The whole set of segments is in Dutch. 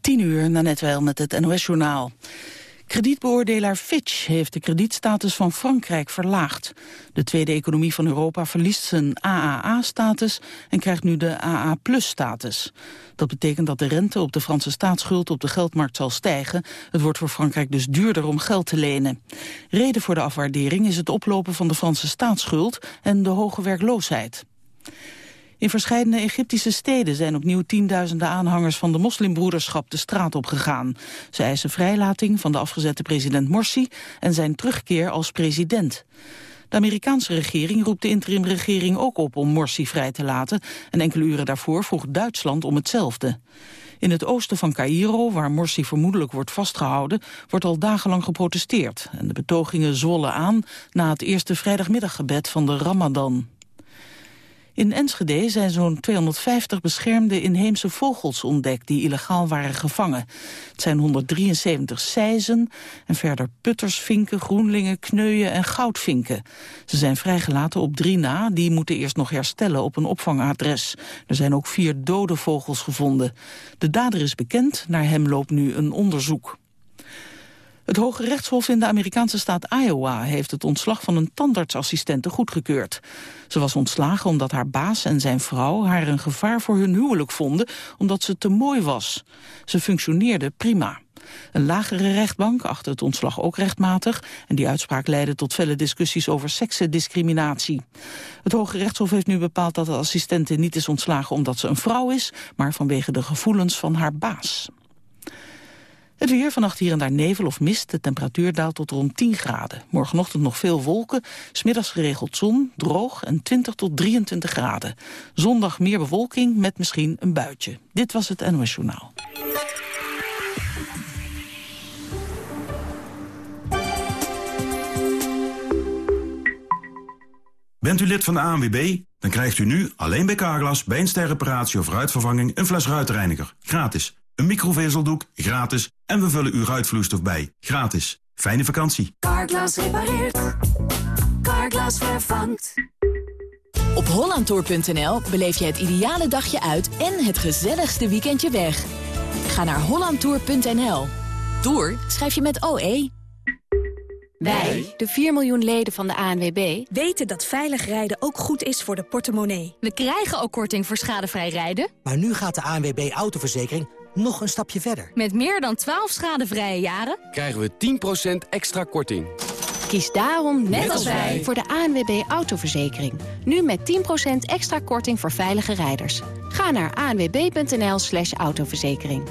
10 uur, na net wel met het NOS-journaal. Kredietbeoordelaar Fitch heeft de kredietstatus van Frankrijk verlaagd. De tweede economie van Europa verliest zijn AAA-status en krijgt nu de AA-plus-status. Dat betekent dat de rente op de Franse staatsschuld op de geldmarkt zal stijgen. Het wordt voor Frankrijk dus duurder om geld te lenen. Reden voor de afwaardering is het oplopen van de Franse staatsschuld en de hoge werkloosheid. In verschillende Egyptische steden zijn opnieuw tienduizenden aanhangers van de moslimbroederschap de straat op gegaan. Ze eisen vrijlating van de afgezette president Morsi en zijn terugkeer als president. De Amerikaanse regering roept de interimregering ook op om Morsi vrij te laten en enkele uren daarvoor vroeg Duitsland om hetzelfde. In het oosten van Cairo, waar Morsi vermoedelijk wordt vastgehouden, wordt al dagenlang geprotesteerd. En de betogingen zwollen aan na het eerste vrijdagmiddaggebed van de Ramadan. In Enschede zijn zo'n 250 beschermde inheemse vogels ontdekt die illegaal waren gevangen. Het zijn 173 seizen en verder puttersvinken, groenlingen, kneuien en goudvinken. Ze zijn vrijgelaten op drie na, die moeten eerst nog herstellen op een opvangadres. Er zijn ook vier dode vogels gevonden. De dader is bekend, naar hem loopt nu een onderzoek. Het Hoge Rechtshof in de Amerikaanse staat Iowa heeft het ontslag van een tandartsassistente goedgekeurd. Ze was ontslagen omdat haar baas en zijn vrouw haar een gevaar voor hun huwelijk vonden omdat ze te mooi was. Ze functioneerde prima. Een lagere rechtbank achtte het ontslag ook rechtmatig... en die uitspraak leidde tot felle discussies over seksendiscriminatie. Het Hoge Rechtshof heeft nu bepaald dat de assistente niet is ontslagen omdat ze een vrouw is... maar vanwege de gevoelens van haar baas. Het weer, vannacht hier en daar nevel of mist. De temperatuur daalt tot rond 10 graden. Morgenochtend nog veel wolken, smiddags geregeld zon, droog en 20 tot 23 graden. Zondag meer bewolking met misschien een buitje. Dit was het NOS Journaal. Bent u lid van de ANWB? Dan krijgt u nu alleen bij Carglass bij een sterreparatie of ruitvervanging een fles ruitreiniger. Gratis. Een microvezeldoek, gratis. En we vullen uw ruitvloeistof bij, gratis. Fijne vakantie. Carglass repareert. Carglass vervangt. Op hollandtour.nl beleef je het ideale dagje uit en het gezelligste weekendje weg. Ga naar hollandtour.nl. Tour schrijf je met OE. Wij, de 4 miljoen leden van de ANWB, weten dat veilig rijden ook goed is voor de portemonnee. We krijgen ook korting voor schadevrij rijden. Maar nu gaat de ANWB Autoverzekering nog een stapje verder. Met meer dan 12 schadevrije jaren krijgen we 10% extra korting. Kies daarom, net, als wij, voor de ANWB Autoverzekering. Nu met 10% extra korting voor veilige rijders. Ga naar anwb.nl slash autoverzekering.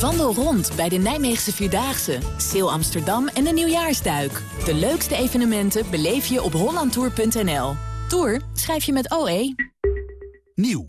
Wandel rond bij de Nijmeegse Vierdaagse, Seel Amsterdam en de Nieuwjaarsduik. De leukste evenementen beleef je op hollandtour.nl. Tour schrijf je met OE. Nieuw,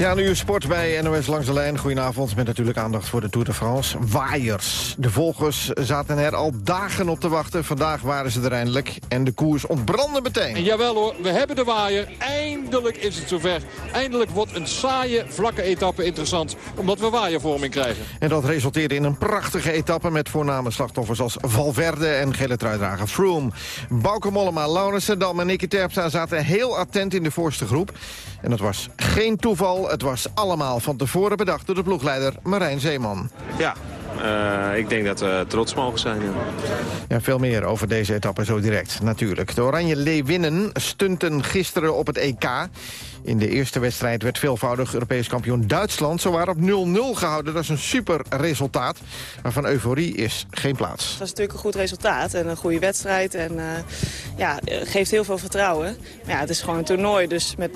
Ja, nu sport bij NOS Langs de Lijn. Goedenavond, met natuurlijk aandacht voor de Tour de France. Waaiers. De volgers zaten er al dagen op te wachten. Vandaag waren ze er eindelijk. En de koers ontbrandde meteen. En jawel hoor, we hebben de waaier. Eindelijk is het zover. Eindelijk wordt een saaie, vlakke etappe interessant. Omdat we waaiervorming krijgen. En dat resulteerde in een prachtige etappe... met voorname slachtoffers als Valverde en gele truidrager Froome. Bauke Mollema, Laurens Dam en Nicky Terpstra zaten heel attent in de voorste groep. En dat was geen toeval. Het was allemaal van tevoren bedacht door de ploegleider Marijn Zeeman. Ja, Uh, ik denk dat we trots mogen zijn. Ja. ja. veel meer over deze etappe zo direct, natuurlijk. De Oranje Leeuwinnen stunten gisteren op het EK. In de eerste wedstrijd werd veelvoudig Europees kampioen Duitsland... zowaar op 0-0 gehouden. Dat is een super resultaat. Maar van euforie is geen plaats. Dat is natuurlijk een goed resultaat en een goede wedstrijd. En uh, ja, geeft heel veel vertrouwen. Maar ja, het is gewoon een toernooi, dus met 0-0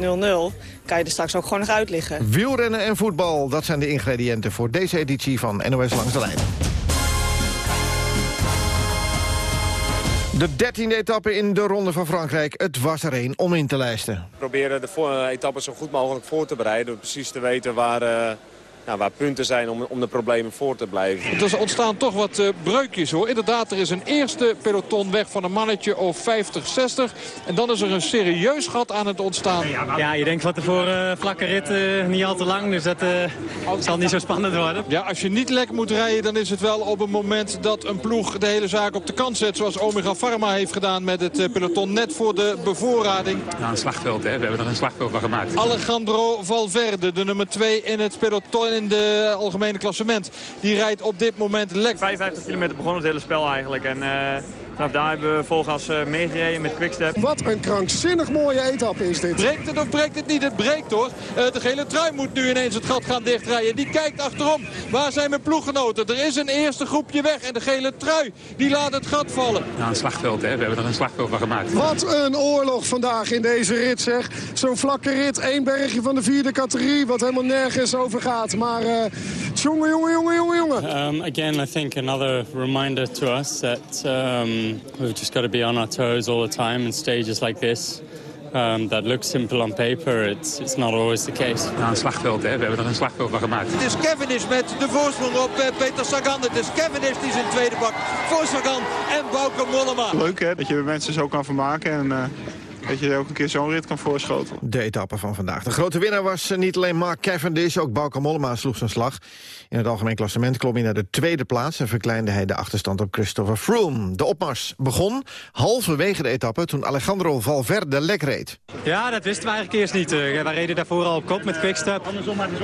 kan je er straks ook gewoon nog uit liggen. Wielrennen en voetbal, dat zijn de ingrediënten voor deze editie van NOS Langs de Lijn. De dertiende etappe in de Ronde van Frankrijk. Het was er één om in te lijsten. We proberen de etappe zo goed mogelijk voor te bereiden. Precies te weten waar... Uh nou, waar punten zijn om, om de problemen voor te blijven. Er ontstaan toch wat uh, breukjes hoor. Inderdaad, er is een eerste peloton weg van een mannetje of 50, 60. En dan is er een serieus gat aan het ontstaan. Ja, je denkt wat voor uh, vlakke rit uh, niet al te lang. Dus dat zal niet zo spannend worden. Ja, als je niet lek moet rijden, dan is het wel op het moment dat een ploeg de hele zaak op de kant zet. Zoals Omega Pharma heeft gedaan met het peloton net voor de bevoorrading. Nou, een slagveld hè. We hebben er een slagveld van gemaakt. Alejandro Valverde, de nummer 2 in het peloton in de algemene klassement. Die rijdt op dit moment lekker. 55 kilometer begon het hele spel eigenlijk. En, Vanaf daar hebben we volgas uh, meegereden met Quickstep. Wat een krankzinnig mooie etappe is dit. Breekt het of breekt het niet? Het breekt hoor. Uh, de gele trui moet nu ineens het gat gaan dichtrijden. Die kijkt achterom. Waar zijn mijn ploeggenoten? Er is een eerste groepje weg. En de gele trui die laat het gat vallen. Nou, een slagveld hè. We hebben er een slagveld van gemaakt. Wat een oorlog vandaag in deze rit zeg. Zo'n vlakke rit. één bergje van de vierde categorie. Wat helemaal nergens over gaat. Maar uh, jongen, jongen, jongen, jongen, jongen. Um, again, I think another reminder to us that... Um... we've just got to be on our toes all the time in stages like this. Um, that looks simple on paper, it's, it's not always the case. Nou, een slagveld, hè. We hebben er een slagveld van gemaakt. Het is Cavendish met de voorsprong op uh, Peter Sagan. Het is Cavendish die zijn tweede bak voor Sagan en Bauke Mollema. Leuk, hè, dat je mensen zo kan vermaken en... Uh dat je ook een keer zo'n rit kan voorschoten. De etappe van vandaag. De grote winnaar was eh, niet alleen Mark Cavendish, ook Bauke Mollema sloeg zijn slag. In het algemeen klassement klom hij naar de tweede plaats... en verkleinde hij de achterstand op Christopher Froome. De opmars begon halverwege de etappe toen Alejandro Valverde lek reed. Ja, dat wisten we eigenlijk eerst niet. Uh, wij reden daarvoor al op kop met Quickstep.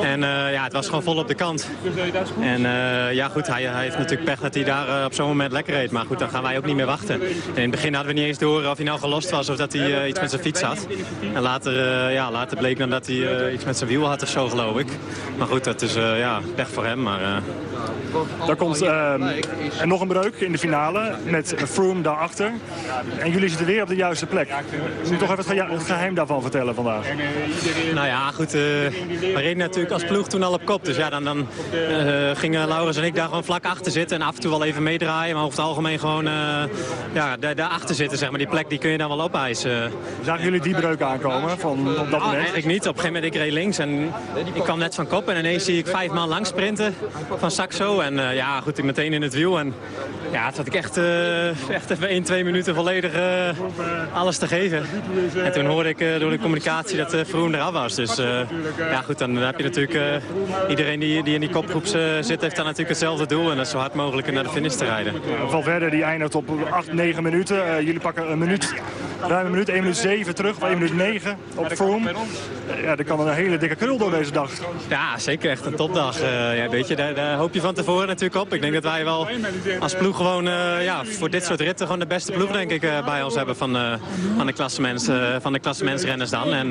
En uh, ja, het was gewoon vol op de kant. En uh, ja, goed, hij, hij, heeft natuurlijk pech dat hij daar op zo'n moment lekker reed. Maar goed, dan gaan wij ook niet meer wachten. En in het begin hadden we niet eens door of hij nou gelost was... of dat hij iets met zijn fiets had. En later, ja, later bleek dan dat hij iets met zijn wiel had of zo, geloof ik. Maar goed, dat is ja, pech voor hem. Maar. Daar komt er nog een breuk in de finale met Froome daarachter. En jullie zitten weer op de juiste plek. Moet je toch even het geheim daarvan vertellen vandaag? Nou ja, goed. We reden natuurlijk als ploeg toen al op kop. Dus ja, dan, dan gingen Laurens en ik daar gewoon vlak achter zitten. En af en toe wel even meedraaien. Maar over het algemeen gewoon ja, daarachter zitten. Zeg maar. Die plek die kun je dan wel opeisen. Zagen jullie die breuk aankomen van op dat oh, moment? eigenlijk niet. Op een gegeven moment ik reed links. En ik kwam net van kop. En ineens zie ik vijf man lang sprinten van Saxo. En uh, ja, goed, ik meteen in het wiel. En ja, het had ik echt, uh, echt even 1, 2 minuten volledig uh, alles te geven. En toen hoorde ik door de communicatie dat uh, Vroom eraf was. Dus ja, goed, dan heb je natuurlijk... iedereen die, die in die kopgroep zit, heeft dan natuurlijk hetzelfde doel. En dat is zo hard mogelijk naar de finish te rijden. Valverde die eindigt op 8, 9 minuten. jullie pakken een minuut, ruim een minuut, 1 minuut 7 terug. Of 1 minuut 9 op Vroom. Ja, er kan een hele dikke krul door deze dag. Ja, zeker echt een topdag. ja, weet je, daar, daar, hoop je van tevoren natuurlijk op. Ik denk dat wij wel als ploeg gewoon uh, ja, voor dit soort ritten gewoon de beste ploeg denk ik uh, bij ons hebben van, uh, van de klassemens, van de klassementsrenners dan. En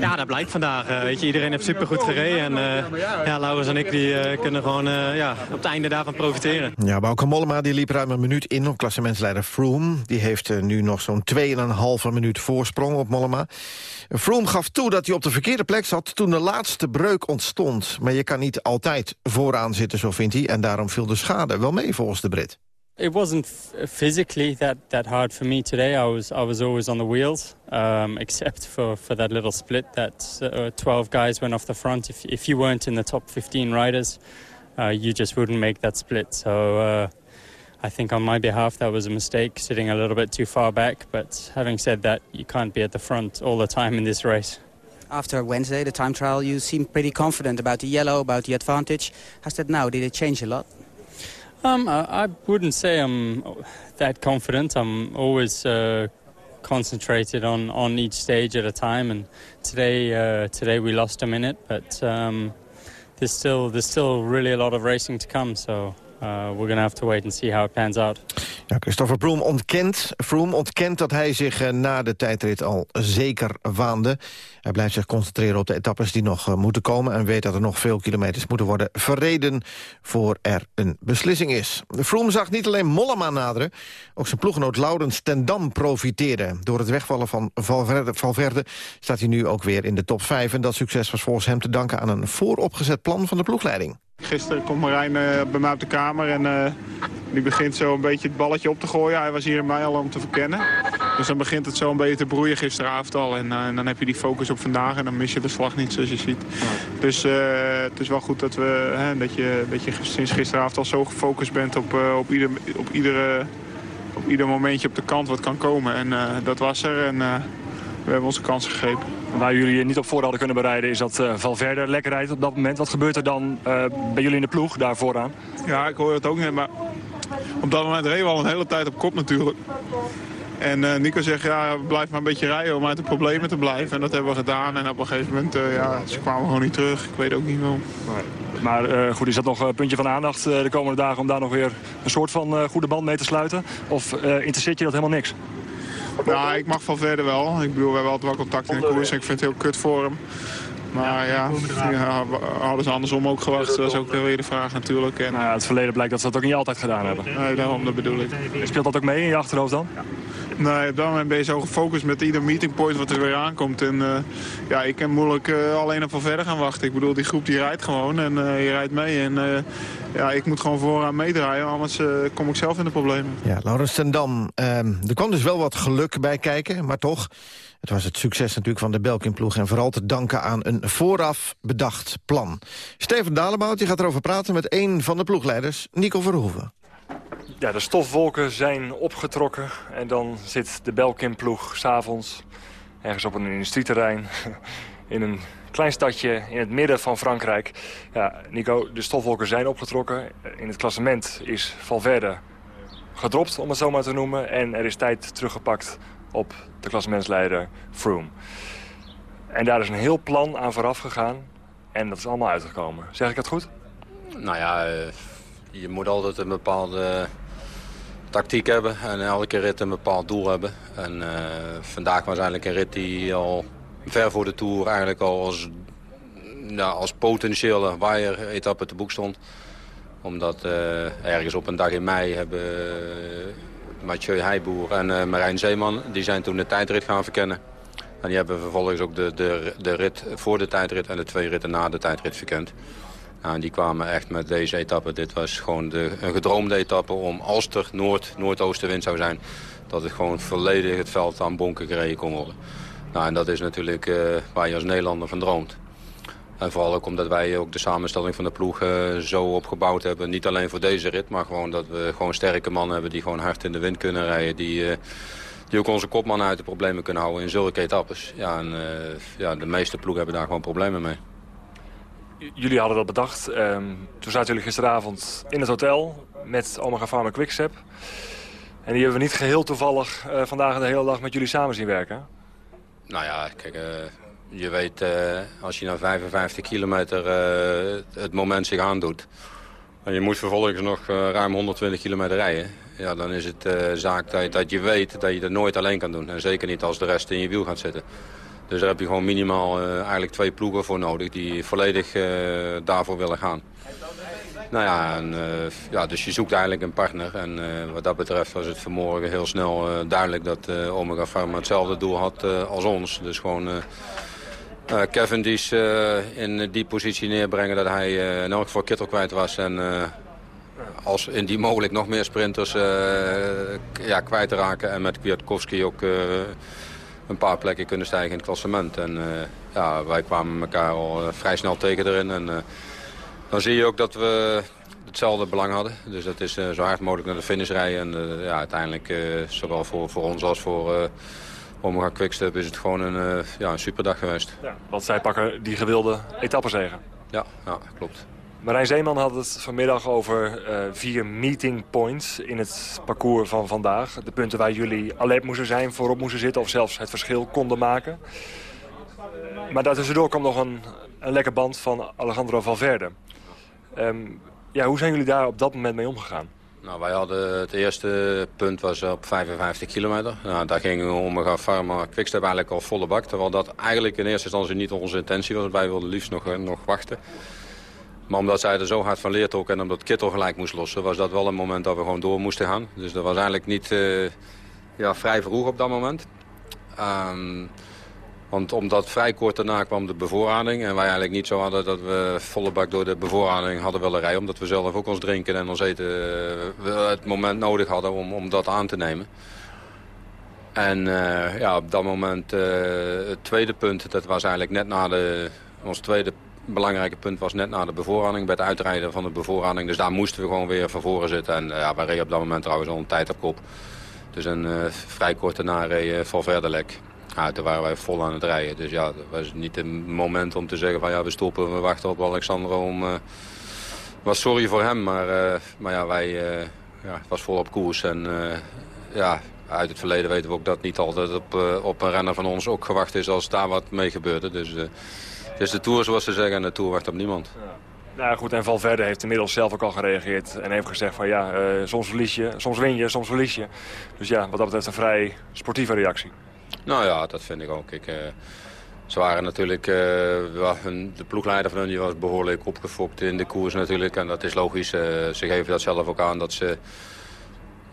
ja, dat blijkt vandaag. weet je, iedereen heeft supergoed gereden. En ja, Laurens en ik die, kunnen gewoon ja, op het einde daarvan profiteren. Ja, Bauke Mollema die liep ruim een minuut in op klassementsleider Froome. Die heeft nu nog zo'n 2,5 minuut voorsprong op Mollema. Froome gaf toe dat hij op de verkeerde plek zat toen de laatste breuk ontstond. Maar je kan niet altijd vooraan zitten, zo vindt hij. En daarom viel de schade wel mee volgens de Brit. It wasn't physically that, that hard for me today. I was I was always on the wheels, um, except for, for that little split that uh, 12 guys went off the front. If if you weren't in the top 15 riders, uh, you just wouldn't make that split. So uh, I think on my behalf that was a mistake, sitting a little bit too far back. But having said that, you can't be at the front all the time in this race. After Wednesday, the time trial, you seemed pretty confident about the yellow, about the advantage. How's that now? Did it change a lot? Um, I, I wouldn't say I'm that confident. I'm always uh, concentrated on, on each stage at a time. And today, uh, today we lost a minute, but um, there's still there's still really a lot of racing to come. So we're going to have to wait and see how it pans out. Ja, Christopher Froome ontkent, Froome ontkent dat hij zich uh, na de tijdrit al zeker waande. Hij blijft zich concentreren op de etappes die nog uh, moeten komen... en weet dat er nog veel kilometers moeten worden verreden... voor er een beslissing is. Froome zag niet alleen Mollema naderen... ook zijn ploeggenoot Laurens ten Dam profiteerde. Door het wegvallen van Valverde, staat hij nu ook weer in de top 5... en dat succes was volgens hem te danken aan een vooropgezet plan van de ploegleiding. Gisteren komt Marijn uh, bij mij op de kamer en uh, die begint zo een beetje het balletje op te gooien. Hij was hier in mij al om te verkennen. Dus dan begint het zo een beetje te broeien gisteravond al. En, en dan heb je die focus op vandaag en dan mis je de slag niet zoals je ziet. Dus het is wel goed dat, we, hè, dat, je, dat je sinds gisteravond al zo gefocust bent op, op, ieder, op, iedere, op ieder momentje op de kant wat kan komen. En dat was er en we hebben onze kans gegrepen. Waar jullie niet op voor hadden kunnen bereiden is dat uh, Valverde lekker rijdt op dat moment. Wat gebeurt er dan uh, bij jullie in de ploeg daar vooraan? Ja, ik hoor het ook niet, maar op dat moment reden we al een hele tijd op kop natuurlijk. En uh, Nico zegt, ja, blijf maar een beetje rijden om uit de problemen te blijven. En dat hebben we gedaan. En op een gegeven moment, ja, ze kwamen gewoon niet terug. Ik weet ook niet waarom. Maar goed, is dat nog een puntje van aandacht de komende dagen om daar nog weer een soort van goede band mee te sluiten? Of interesseert je dat helemaal niks? Nou, ik mag van verder wel. Ik bedoel, we hebben altijd wel contact in de koers. En ik vind het heel kut voor hem. Maar ja, ja hadden ze andersom ook gewacht. Dat is ook weer de vraag natuurlijk. En... Nou ja, het verleden blijkt dat ze dat ook niet altijd gedaan hebben. Nee, daarom, dat bedoel ik. Speelt dat ook mee in je achterhoofd dan? Ja. Nee, op dat moment ben je zo gefocust met ieder meetingpoint wat er weer aankomt. En uh, ja, ik kan moeilijk uh, alleen op van verder gaan wachten. Ik bedoel, die groep die rijdt gewoon en uh, je rijdt mee. En ja, ik moet gewoon vooraan meedraaien, anders kom ik zelf in de problemen. Ja, Laurens ten Dam, ehm, er kwam dus wel wat geluk bij kijken, maar toch... Het was het succes natuurlijk van de Belkin-ploeg... en vooral te danken aan een vooraf bedacht plan. Steven Dalebout die gaat erover praten met een van de ploegleiders, Nico Verhoeven. Ja, de stofwolken zijn opgetrokken en dan zit de Belkin-ploeg s'avonds... ergens op een industrieterrein in een klein stadje in het midden van Frankrijk. Ja, Nico, de stofwolken zijn opgetrokken. In het klassement is Valverde gedropt, om het zo maar te noemen. En er is tijd teruggepakt op de klassementsleider Froome. En daar is een heel plan aan vooraf gegaan. En dat is allemaal uitgekomen. Zeg ik dat goed? Nou ja, eh, je moet altijd een bepaalde tactiek hebben. En elke rit een bepaald doel hebben. En uh, vandaag was eigenlijk een rit die al ver voor de Tour eigenlijk al als, nou, als potentiële wire-etappe te boek stond. Omdat uh, ergens op een dag in mei hebben Mathieu Heijboer en Marijn Zeeman... die zijn toen de tijdrit gaan verkennen. En die hebben vervolgens ook de, de, de rit voor de tijdrit en de twee ritten na de tijdrit verkend. Die kwamen echt met deze etappe. Dit was gewoon de, een gedroomde etappe om als er noord, noordoostenwind zou zijn... dat het gewoon volledig het veld aan bonken gereden kon worden. Nou, en dat is natuurlijk uh, waar je als Nederlander van droomt. En vooral ook omdat wij ook de samenstelling van de ploeg uh, zo opgebouwd hebben. Niet alleen voor deze rit, maar gewoon dat we gewoon sterke mannen hebben... die gewoon hard in de wind kunnen rijden. Die, uh, die ook onze kopmannen uit de problemen kunnen houden in zulke etappes. Ja, en ja, de meeste ploegen hebben daar gewoon problemen mee. Jullie hadden dat bedacht. Um, toen zaten jullie gisteravond in het hotel met Omega Pharma Quickstep. En die hebben we niet geheel toevallig vandaag de hele dag met jullie samen zien werken. Nou ja, kijk, uh, je weet uh, als je na 55 kilometer het moment zich aandoet... en je moet vervolgens nog ruim 120 kilometer rijden... Ja, dan is het zaak dat, dat, je weet dat je dat nooit alleen kan doen. En zeker niet als de rest in je wiel gaat zitten. Dus daar heb je gewoon minimaal eigenlijk twee ploegen voor nodig... die volledig daarvoor willen gaan. Nou ja, en, uh, ja, dus je zoekt eigenlijk een partner. En wat dat betreft was het vanmorgen heel snel duidelijk dat Omega Pharma hetzelfde doel had als ons. Dus gewoon Kevin die in die positie neerbrengen dat hij in elk geval Kittel kwijt was. En als in die mogelijk nog meer sprinters ja, kwijt raken. En met Kwiatkowski ook een paar plekken kunnen stijgen in het klassement. En ja, wij kwamen elkaar al vrij snel tegen erin. En, dan zie je ook dat we hetzelfde belang hadden. Dus dat is zo hard mogelijk naar de finish rijden. En ja, uiteindelijk, zowel voor, voor ons als voor Omega Quickstep, is het gewoon een, ja, een superdag geweest. Ja, want zij pakken die gewilde etappezegen. Ja, ja, klopt. Marijn Zeeman had het vanmiddag over vier meeting points in het parcours van vandaag. De punten waar jullie alert moesten zijn, voorop moesten zitten of zelfs het verschil konden maken. Maar daartussendoor kwam nog een, een lekker band van Alejandro Valverde. Um, Ja, hoe zijn jullie daar op dat moment mee omgegaan? Nou, wij hadden het eerste punt was op 55 kilometer. Nou, daar gingen we Omega Pharma Quickstep eigenlijk al volle bak. Terwijl dat eigenlijk in eerste instantie niet onze intentie was. Wij wilden liefst nog, nog wachten. Maar omdat zij er zo hard van leert ook en omdat Kittel gelijk moest lossen... was dat wel een moment dat we gewoon door moesten gaan. Dus dat was eigenlijk niet uh, ja, vrij vroeg op dat moment. Um, want omdat vrij kort daarna kwam de bevoorrading... en wij eigenlijk niet zo hadden dat we volle bak door de bevoorrading hadden willen rijden... omdat we zelf ook ons drinken en ons eten uh, het moment nodig hadden om, om dat aan te nemen. En uh, ja, op dat moment, het tweede punt, dat was eigenlijk net na de... Ons tweede belangrijke punt was net na de bevoorrading, bij het uitrijden van de bevoorrading. Dus daar moesten we gewoon weer van voren zitten. En ja, wij reden op dat moment trouwens al een tijd op kop. Dus een vrij kort daarna reed Valverde lek. Ja, toen waren wij vol aan het rijden. Dus ja, dat was niet het moment om te zeggen van ja, we stoppen, we wachten op Alexander om... Was sorry voor hem, maar, maar ja, wij ja, het was vol op koers. En ja, uit het verleden weten we ook dat niet altijd op, op een renner van ons ook gewacht is als daar wat mee gebeurde. Dus het is de Tour zoals ze zeggen en de Tour wacht op niemand. Ja. Nou goed, en Valverde heeft inmiddels zelf ook al gereageerd. En heeft gezegd van ja, soms verlies je, soms win je, soms verlies je. Dus ja, wat dat betreft een vrij sportieve reactie. Nou ja, dat vind ik ook. Ik, uh, ze waren natuurlijk, uh, hun, de ploegleider van hun die was behoorlijk opgefokt in de koers natuurlijk. En dat is logisch. Ze geven dat zelf ook aan dat, ze,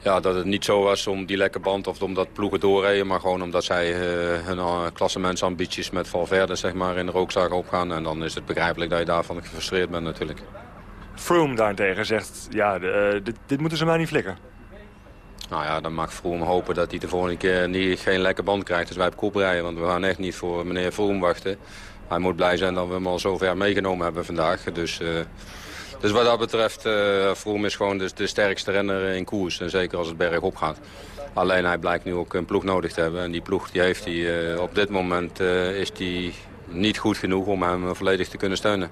ja, dat het niet zo was om die lekke band of omdat ploegen doorreden. Maar gewoon omdat zij hun klassementsambities met Valverde zeg maar, in de rook zagen opgaan. En dan is het begrijpelijk dat je daarvan gefrustreerd bent natuurlijk. Froome daarentegen zegt, ja, dit, dit moeten ze maar niet flikken. Nou ja, dan mag Vroom hopen dat hij de volgende keer niet, geen lekker band krijgt als wij op kop rijden. Want we gaan echt niet voor meneer Vroom wachten. Hij moet blij zijn dat we hem al zover meegenomen hebben vandaag. Dus, uh, dus wat dat betreft, uh, is gewoon de, de, sterkste renner in koers. En zeker als het bergop gaat. Alleen hij blijkt nu ook een ploeg nodig te hebben. En die ploeg die heeft hij. Uh, op dit moment is die niet goed genoeg om hem volledig te kunnen steunen.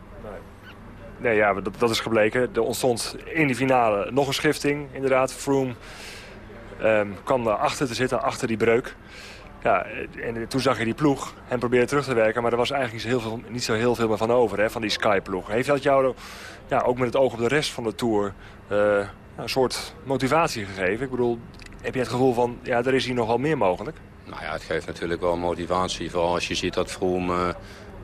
Nee, ja, dat, dat is gebleken. Er ontstond in die finale nog een schifting. Inderdaad, Froome Um, kwam achter te zitten, achter die breuk. Ja, en toen zag je die ploeg en probeerde terug te werken. Maar er was eigenlijk niet zo heel veel, niet zo heel veel meer van over, hè, van die Sky-ploeg. Heeft dat jou ja, ook met het oog op de rest van de Tour uh, een soort motivatie gegeven? Ik bedoel, heb je het gevoel van, ja, er is hier nog wel meer mogelijk? Nou ja, het geeft natuurlijk wel motivatie. Vooral als je ziet dat Vroom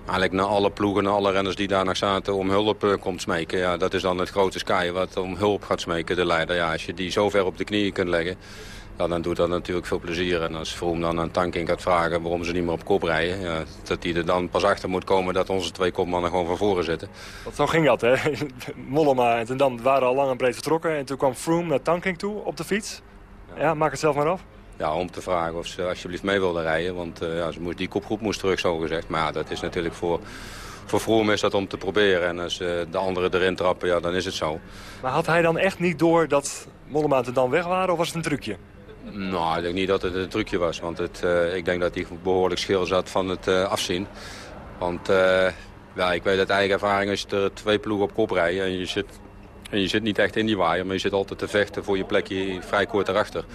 eigenlijk naar alle ploegen, naar alle renners die daar nog zaten... om hulp komt smeken. Ja, dat is dan het grote Sky wat om hulp gaat smeken, de leider. Ja, als je die zo ver op de knieën kunt leggen ja, dan doet dat natuurlijk veel plezier. En als Vroom dan aan Tanking gaat vragen waarom ze niet meer op kop rijden... Ja, dat hij er dan pas achter moet komen dat onze twee kopmannen gewoon van voren zitten. Want zo ging dat, hè? Mollema en Ten Dam waren al lang en breed vertrokken. En toen kwam Froome naar Tanking toe op de fiets. Ja, maak het zelf maar af. Ja, om te vragen of ze alsjeblieft mee wilden rijden. Want uh, ja, ze moest, die kopgroep moest terug, zo gezegd. Maar ja, dat is natuurlijk voor, voor Froome is dat om te proberen. En als uh, de anderen erin trappen, ja, dan is het zo. Maar had hij dan echt niet door dat Mollema en Ten Dam weg waren? Of was het een trucje? Nou, ik denk niet dat het een trucje was. Want het, uh, ik denk dat hij behoorlijk schil zat van het uh, afzien. Want uh, ja, ik weet uit eigen ervaring, als je er twee ploegen op kop rijden... en je zit, en je zit niet echt in die waaier, maar je zit altijd te vechten voor je plekje vrij kort erachter.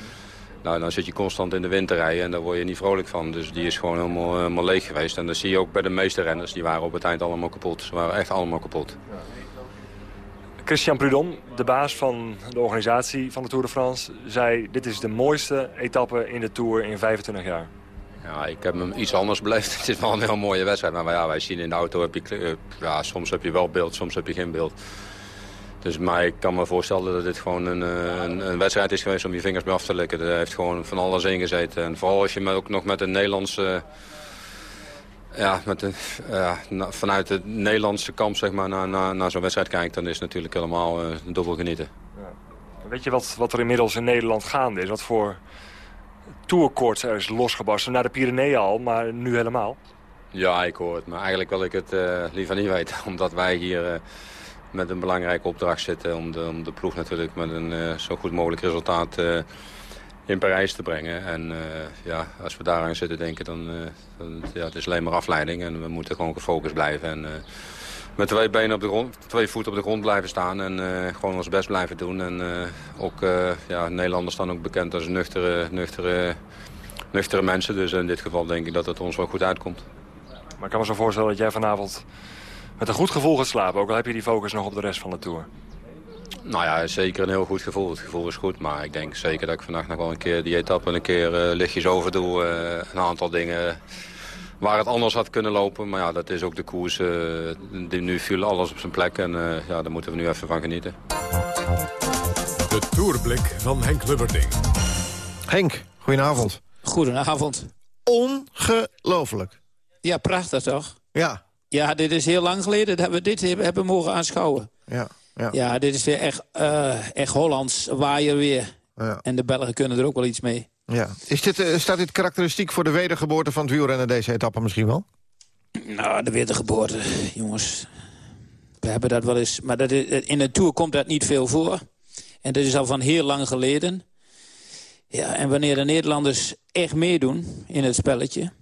Nou, dan zit je constant in de wind te rijden en daar word je niet vrolijk van. Dus die is gewoon helemaal, leeg geweest. En dat zie je ook bij de meeste renners. Die waren op het eind allemaal kapot. Ze waren echt allemaal kapot. Christian Prudhomme, de baas van de organisatie van de Tour de France, zei... dit is de mooiste etappe in de Tour in 25 jaar. Ja, ik heb hem iets anders beleefd. Het is wel een heel mooie wedstrijd. Maar ja, wij zien in de auto, heb je, eh, ja, soms heb je wel beeld, soms heb je geen beeld. Dus, maar ik kan me voorstellen dat dit gewoon een, eh, een, een wedstrijd is geweest om je vingers mee af te likken. Er heeft gewoon van alles in gezeten. En vooral als je ook nog met een Nederlandse ja, met vanuit het Nederlandse kamp zeg maar, naar, naar, naar zo'n wedstrijd kijkt... dan is het natuurlijk helemaal uh, dubbel genieten. Ja. Weet je wat, wat er inmiddels in Nederland gaande is? Wat voor tourkoorts er is losgebarsten? Naar de Pyreneeën al, maar nu helemaal? Ja, ik hoor het. Maar eigenlijk wil ik het uh, liever niet weten. Omdat wij hier uh, met een belangrijke opdracht zitten... om de, om de ploeg natuurlijk met een zo goed mogelijk resultaat in Parijs te brengen. En uh, ja, als we daaraan zitten denken, dan, uh, dan ja, het is alleen maar afleiding. En we moeten gewoon gefocust blijven. En uh, met twee benen op de grond, twee voeten op de grond blijven staan. En gewoon ons best blijven doen. En ook, ja, Nederlanders staan ook bekend als nuchtere, nuchtere, nuchtere mensen. Dus in dit geval denk ik dat het ons wel goed uitkomt. Maar ik kan me zo voorstellen dat jij vanavond met een goed gevoel gaat slapen. Ook al heb je die focus nog op de rest van de Tour. Nou ja, zeker een heel goed gevoel. Het gevoel is goed, maar ik denk zeker dat ik vandaag nog wel een keer die etappe een keer uh, lichtjes overdoe. Uh, een aantal dingen waar het anders had kunnen lopen. Maar ja, dat is ook de koers. Uh, die nu viel alles op zijn plek en ja, daar moeten we nu even van genieten. De Tourblik van Henk Lubberding. Henk, goedenavond. Goedenavond. Ongelooflijk. Ja, prachtig toch? Ja. Ja, dit is heel lang geleden dat we dit hebben mogen aanschouwen. Ja. Ja. ja, dit is weer echt, uh, echt Hollands waaier weer. Ja. En de Belgen kunnen er ook wel iets mee. Ja. Is dit, uh, staat dit karakteristiek voor de wedergeboorte van het wielrennen deze etappe misschien wel? Nou, de wedergeboorte, jongens. We hebben dat wel eens... Maar dat is, in de Tour komt dat niet veel voor. En dat is al van heel lang geleden. Ja, en wanneer de Nederlanders echt meedoen in het spelletje...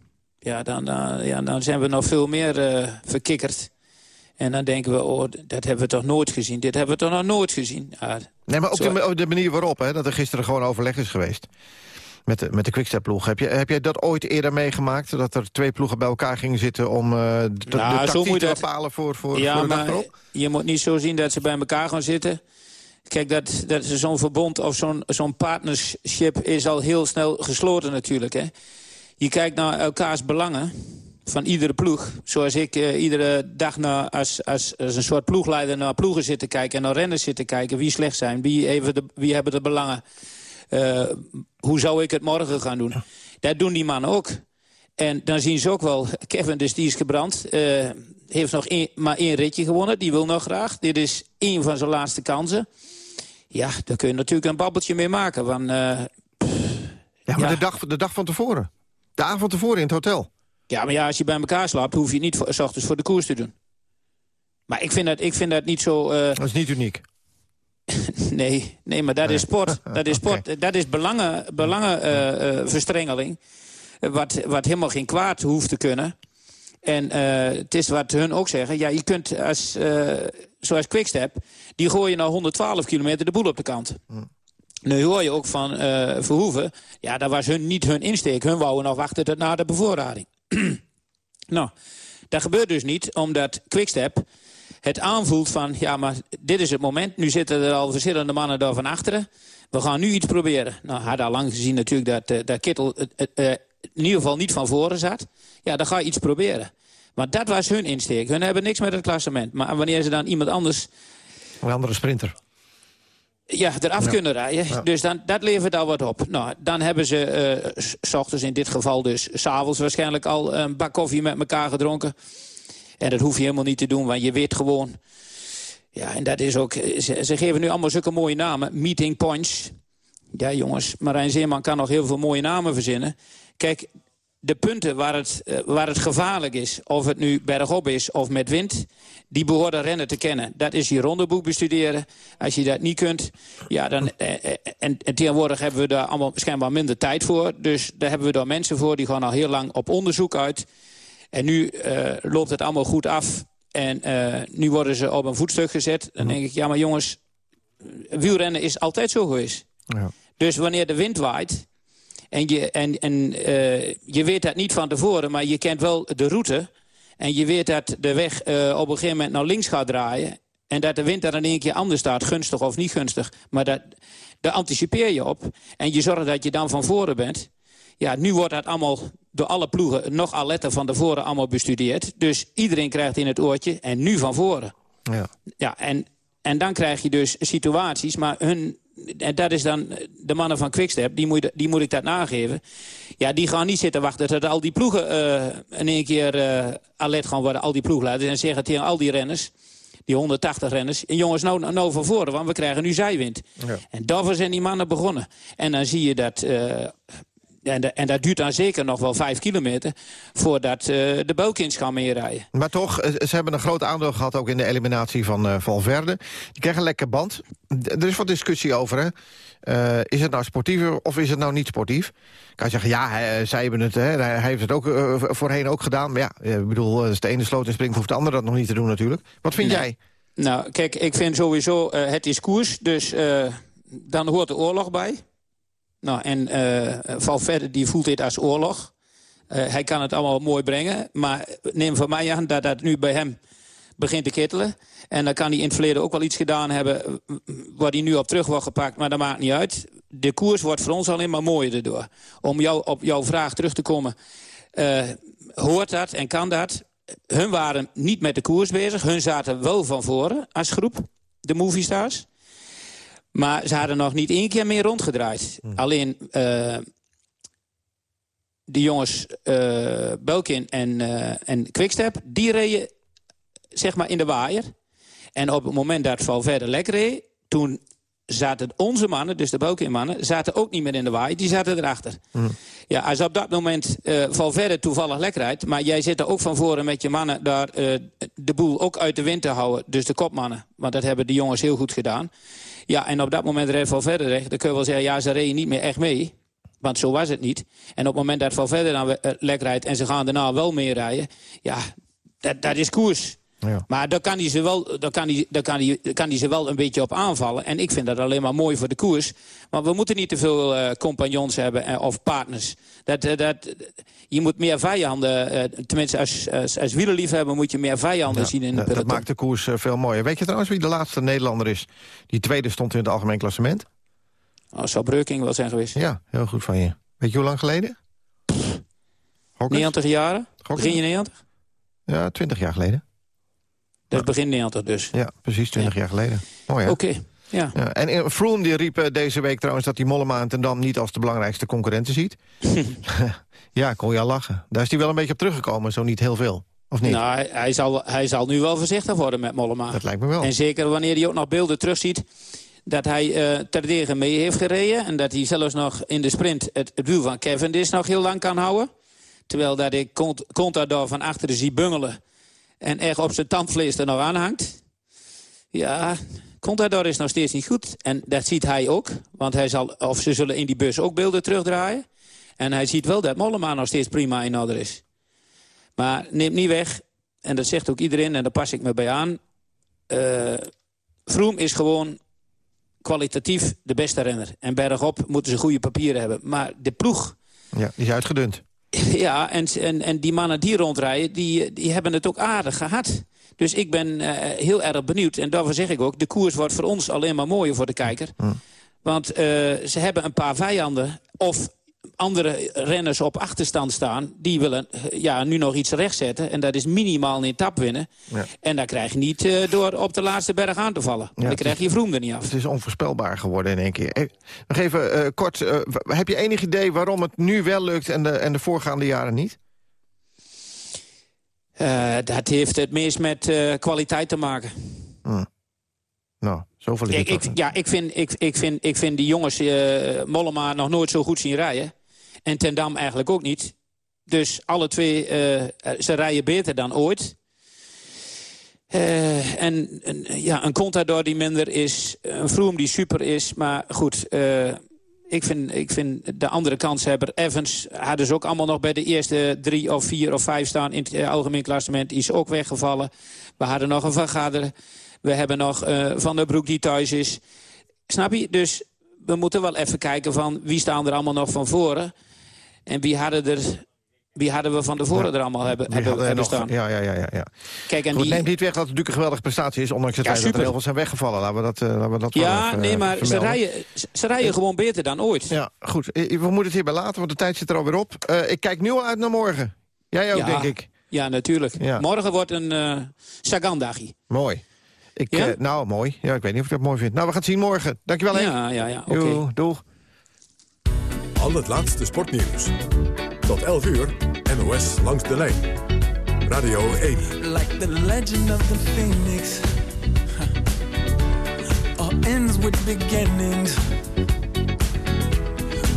Ja, dan, dan, ja, dan zijn we nog veel meer uh, verkikkerd. En dan denken we, oh, dat hebben we toch nooit gezien. Dit hebben we toch nog nooit gezien. Nee, maar ook de, de, manier waarop, hè, dat er gisteren gewoon overleg is geweest. Met de, met de Quickstep-ploeg. Heb je, heb jij dat ooit eerder meegemaakt? Dat er twee ploegen bij elkaar gingen zitten om uh, de, nou, de tactiek te bepalen voor, voor, ja, voor de maar je moet niet zo zien dat ze bij elkaar gaan zitten. Kijk, dat, dat zo'n verbond of zo'n zo'n partnership is al heel snel gesloten natuurlijk. Hè. Je kijkt naar elkaars belangen van iedere ploeg. Zoals ik uh, iedere dag naar, als, als, als, een soort ploegleider naar ploegen zit te kijken... en naar renners zit te kijken wie slecht zijn, wie, even de, wie hebben de belangen. Uh, hoe zou ik het morgen gaan doen? Dat doen die mannen ook. En dan zien ze ook wel, Kevin dus die is gebrand. Uh, heeft nog maar één ritje gewonnen, die wil nog graag. Dit is één van zijn laatste kansen. Ja, daar kun je natuurlijk een babbeltje mee maken. Van, ja, maar ja. De, dag, de dag van tevoren. De avond tevoren in het hotel. Ja, maar ja, als je bij elkaar slaapt, hoef je niet voor, s ochtends voor de koers te doen. Maar ik vind dat, ik vind dat niet zo... Uh... Dat is niet uniek. nee, nee, maar dat is sport. Dat is, sport. Okay. Dat is belangen, belangenverstrengeling. Uh, uh, wat, wat helemaal geen kwaad hoeft te kunnen. En het is wat hun ook zeggen. Ja, je kunt als, zoals Quickstep... die gooi je nou 112 kilometer de boel op de kant. Hm. Nu hoor je ook van Verhoeven... ja, dat was hun, niet hun insteek. Hun wouden nog wachten tot na de bevoorrading. Nou, dat gebeurt dus niet, omdat Quickstep het aanvoelt van... ja, maar dit is het moment, nu zitten er al verschillende mannen daar van achteren. We gaan nu iets proberen. Nou, had al lang gezien natuurlijk dat, uh, dat Kittel uh, in ieder geval niet van voren zat. Ja, dan ga je iets proberen. Maar dat was hun insteek. Hun hebben niks met het klassement. Maar wanneer ze dan iemand anders... Een andere sprinter. Ja, eraf ja. kunnen rijden. Ja. Dus dan, dat levert al wat op. Nou, dan hebben ze, uh, s ochtends in dit geval dus, s'avonds waarschijnlijk al een bak koffie met elkaar gedronken. En dat hoef je helemaal niet te doen, want je weet gewoon... Ja, en dat is ook... Ze, ze geven nu allemaal zulke mooie namen. Meeting points. Ja, jongens, Marijn Zeeman kan nog heel veel mooie namen verzinnen. Kijk, de punten waar het, uh, waar het gevaarlijk is, of het nu bergop is of met wind... die behoort de renner te kennen. Dat is je rondeboek bestuderen. Als je dat niet kunt, ja, dan... Uh, en, en tegenwoordig hebben we daar allemaal schijnbaar minder tijd voor. Dus daar hebben we daar mensen voor, die gaan al heel lang op onderzoek uit. En nu uh, loopt het allemaal goed af. En nu worden ze op een voetstuk gezet. Dan denk ik, ja, maar jongens, wielrennen is altijd zo geweest. Ja. Dus wanneer de wind waait en, je, en, en uh, je weet dat niet van tevoren, maar je kent wel de route. En je weet dat de weg uh, op een gegeven moment naar links gaat draaien. En dat de wind er in één keer anders staat, gunstig of niet gunstig. Maar dat, daar anticipeer je op. En je zorgt dat je dan van voren bent. Ja, nu wordt dat allemaal door alle ploegen nog al letter van tevoren allemaal bestudeerd. Dus iedereen krijgt in het oortje en nu van voren. Ja, ja en, en dan krijg je dus situaties, maar hun en dat is dan de mannen van Quickstep, die moet, die moet ik dat nageven. Ja, die gaan niet zitten wachten tot al die ploegen uh, in één keer uh, alert gaan worden. Al die ploegleiders en zeggen tegen al die renners, die 180 renners... En jongens, nou, nou van voren, want we krijgen nu zijwind. Ja. En daarvoor zijn die mannen begonnen. En dan zie je dat... Uh, en, en, dat duurt dan zeker nog wel vijf kilometer... voordat uh, de Belkins gaan meerijden. Maar toch, ze hebben een groot aandeel gehad... ook in de eliminatie van uh, Valverde. Die krijgen een lekker band. Er is wat discussie over, hè? Uh, is het nou sportief of is het nou niet sportief? Kan je zeggen, ja, hij, zij hebben het, hè, hij heeft het ook uh, voorheen ook gedaan. Maar ja, ik bedoel, als de ene sloot in springt... hoeft de andere dat nog niet te doen natuurlijk. Wat vind nee. jij? Nou, kijk, ik vind sowieso, het is koers. Dus dan hoort de oorlog bij. Nou, en uh, Valverde die voelt dit als oorlog. Uh, hij kan het allemaal mooi brengen. Maar neem van mij aan dat dat nu bij hem begint te kittelen. En dan kan hij in het verleden ook wel iets gedaan hebben... eh, waar hij nu op terug wordt gepakt, maar dat maakt niet uit. De koers wordt voor ons alleen maar mooier erdoor. Om jou, op jouw vraag terug te komen... eh, hoort dat en kan dat? Hun waren niet met de koers bezig. Hun zaten wel van voren als groep, de movie stars. Maar ze hadden nog niet één keer meer rondgedraaid. Alleen eh, de jongens eh Belkin en, eh en Quickstep... die reden zeg maar in de waaier. En op het moment dat Valverde lekker reed... toen zaten onze mannen, dus de Belkin-mannen... zaten ook niet meer in de waaier, die zaten erachter. Ja, als op dat moment eh Valverde toevallig lekker rijdt... maar jij zit er ook van voren met je mannen daar de boel ook uit de wind te houden. Dus de kopmannen, want dat hebben de jongens heel goed gedaan. Ja, en op dat moment rijdt Valverde. Dan kun je wel zeggen, ja, ze reden niet meer echt mee. Want zo was het niet. En op het moment dat Valverde dan eh, lekker rijdt... en ze gaan daarna wel mee rijden... ja, dat, dat is koers. Ja. Maar daar kan, hij ze wel, daar, kan hij, daar, kan hij, daar kan hij ze wel een beetje op aanvallen. En ik vind dat alleen maar mooi voor de koers. Want we moeten niet te veel eh, compagnons hebben eh, of partners. Dat, eh, dat, je moet meer vijanden, tenminste als, als, als wielerliefhebber moet je meer vijanden zien in de dat, dat peloton. maakt de koers veel mooier. Weet je trouwens wie de laatste Nederlander is? Die tweede stond in het algemeen klassement? Oh, zou Breuking wel zijn geweest. Ja, heel goed van je. Weet je hoe lang geleden? Gokkers? 90 jaren? Gokken? Je 90? Ja, twintig jaar geleden. Dat is begin 90 dus. Ja, precies, twintig jaar geleden. Mooi, hè? Oké, ja. Ja, en eh, Froome die riep eh, deze week trouwens dat hij Mollema en Ten Dam niet als de belangrijkste concurrenten ziet. ja, kon je al lachen. Daar is hij wel een beetje op teruggekomen, zo niet heel veel. Of niet? Nou, hij, zal, hij zal nu wel voorzichtig worden met Mollema. Dat lijkt me wel. En zeker wanneer hij ook nog beelden terugziet... dat hij eh terdege mee heeft gereden... en dat hij zelfs nog in de sprint het, wiel van Cavendish nog heel lang kan houden. Terwijl dat ik Cont- Contador van achteren zie bungelen... en echt op zijn tandvlees er nog aan hangt. Ja, Contador is nog steeds niet goed. En dat ziet hij ook. Want hij zal, of ze zullen in die bus ook beelden terugdraaien. En hij ziet wel dat Mollema nog steeds prima in orde is. Maar neemt niet weg, en dat zegt ook iedereen, en daar pas ik me bij aan... eh Vroom is gewoon kwalitatief de beste renner. En bergop moeten ze goede papieren hebben. Maar de ploeg, Ja, die is uitgedund. ja, en, en, en die mannen die rondrijden, die, die hebben het ook aardig gehad. Dus ik ben eh, heel erg benieuwd. En daarvoor zeg ik ook, de koers wordt voor ons alleen maar mooier voor de kijker. Want eh, ze hebben een paar vijanden of andere renners op achterstand staan... die willen eh, ja, nu nog iets rechtzetten. En dat is minimaal een etappe winnen. Ja. En dat krijg je niet eh, door op de laatste berg aan te vallen. Ja, dan krijg je Vroom er niet af. Het is onvoorspelbaar geworden in één keer. Eh, Nog even kort, heb je enig idee waarom het nu wel lukt en de, en de voorgaande jaren niet? Dat heeft het meest met kwaliteit te maken. Nou, zoveel is Ik, ja, ik vind, ik, ik, vind, ik vind die jongens eh, Mollema nog nooit zo goed zien rijden. En Ten Dam eigenlijk ook niet. Dus alle twee, eh, ze rijden beter dan ooit. Eh, en en, ja, een Contador die minder is. Een Vroom die super is. Maar goed, ik, vind, ik vind de andere kanshebber... Evans hadden ze ook allemaal nog bij de eerste drie of vier of vijf staan... in het algemeen klassement. Die is ook weggevallen. We hadden nog een Van. We hebben nog eh, Van der Broek die thuis is. Snap je? Dus we moeten wel even kijken van wie staan er allemaal nog van voren. En wie hadden, er, wie hadden we van tevoren er allemaal hebben, hebben, nog- staan. Ja, ja, ja. ja. Kijk, en Goed, die, neemt niet weg dat het natuurlijk een geweldige prestatie is... ondanks het Ja, feit dat er heel veel zijn weggevallen. Laten we dat, eh, laten we dat ja, even, nee, eh, maar ze rijden, ze rijden gewoon beter dan ooit. Ja, goed. We moeten het hierbij laten, want de tijd zit er alweer op. Ik kijk nu al uit naar morgen. Jij ook, Ja. denk ik. Ja, natuurlijk. Ja. Morgen wordt een uh, Sagan-dagje. Mooi. Ik, Ja? eh, nou, mooi. Ja, ik weet niet of ik dat mooi vind. Nou, we gaan het zien morgen. Dankjewel, Henk. Ja, ja, ja. Oké. Joe, doeg. Al het laatste sportnieuws. Tot 11 uur, NOS langs de lijn. Radio 1. Like the legend of the phoenix. Huh. All ends with beginnings.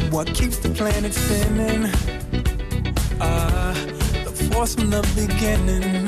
What keeps the planet spinning? Ah, the force from the beginning.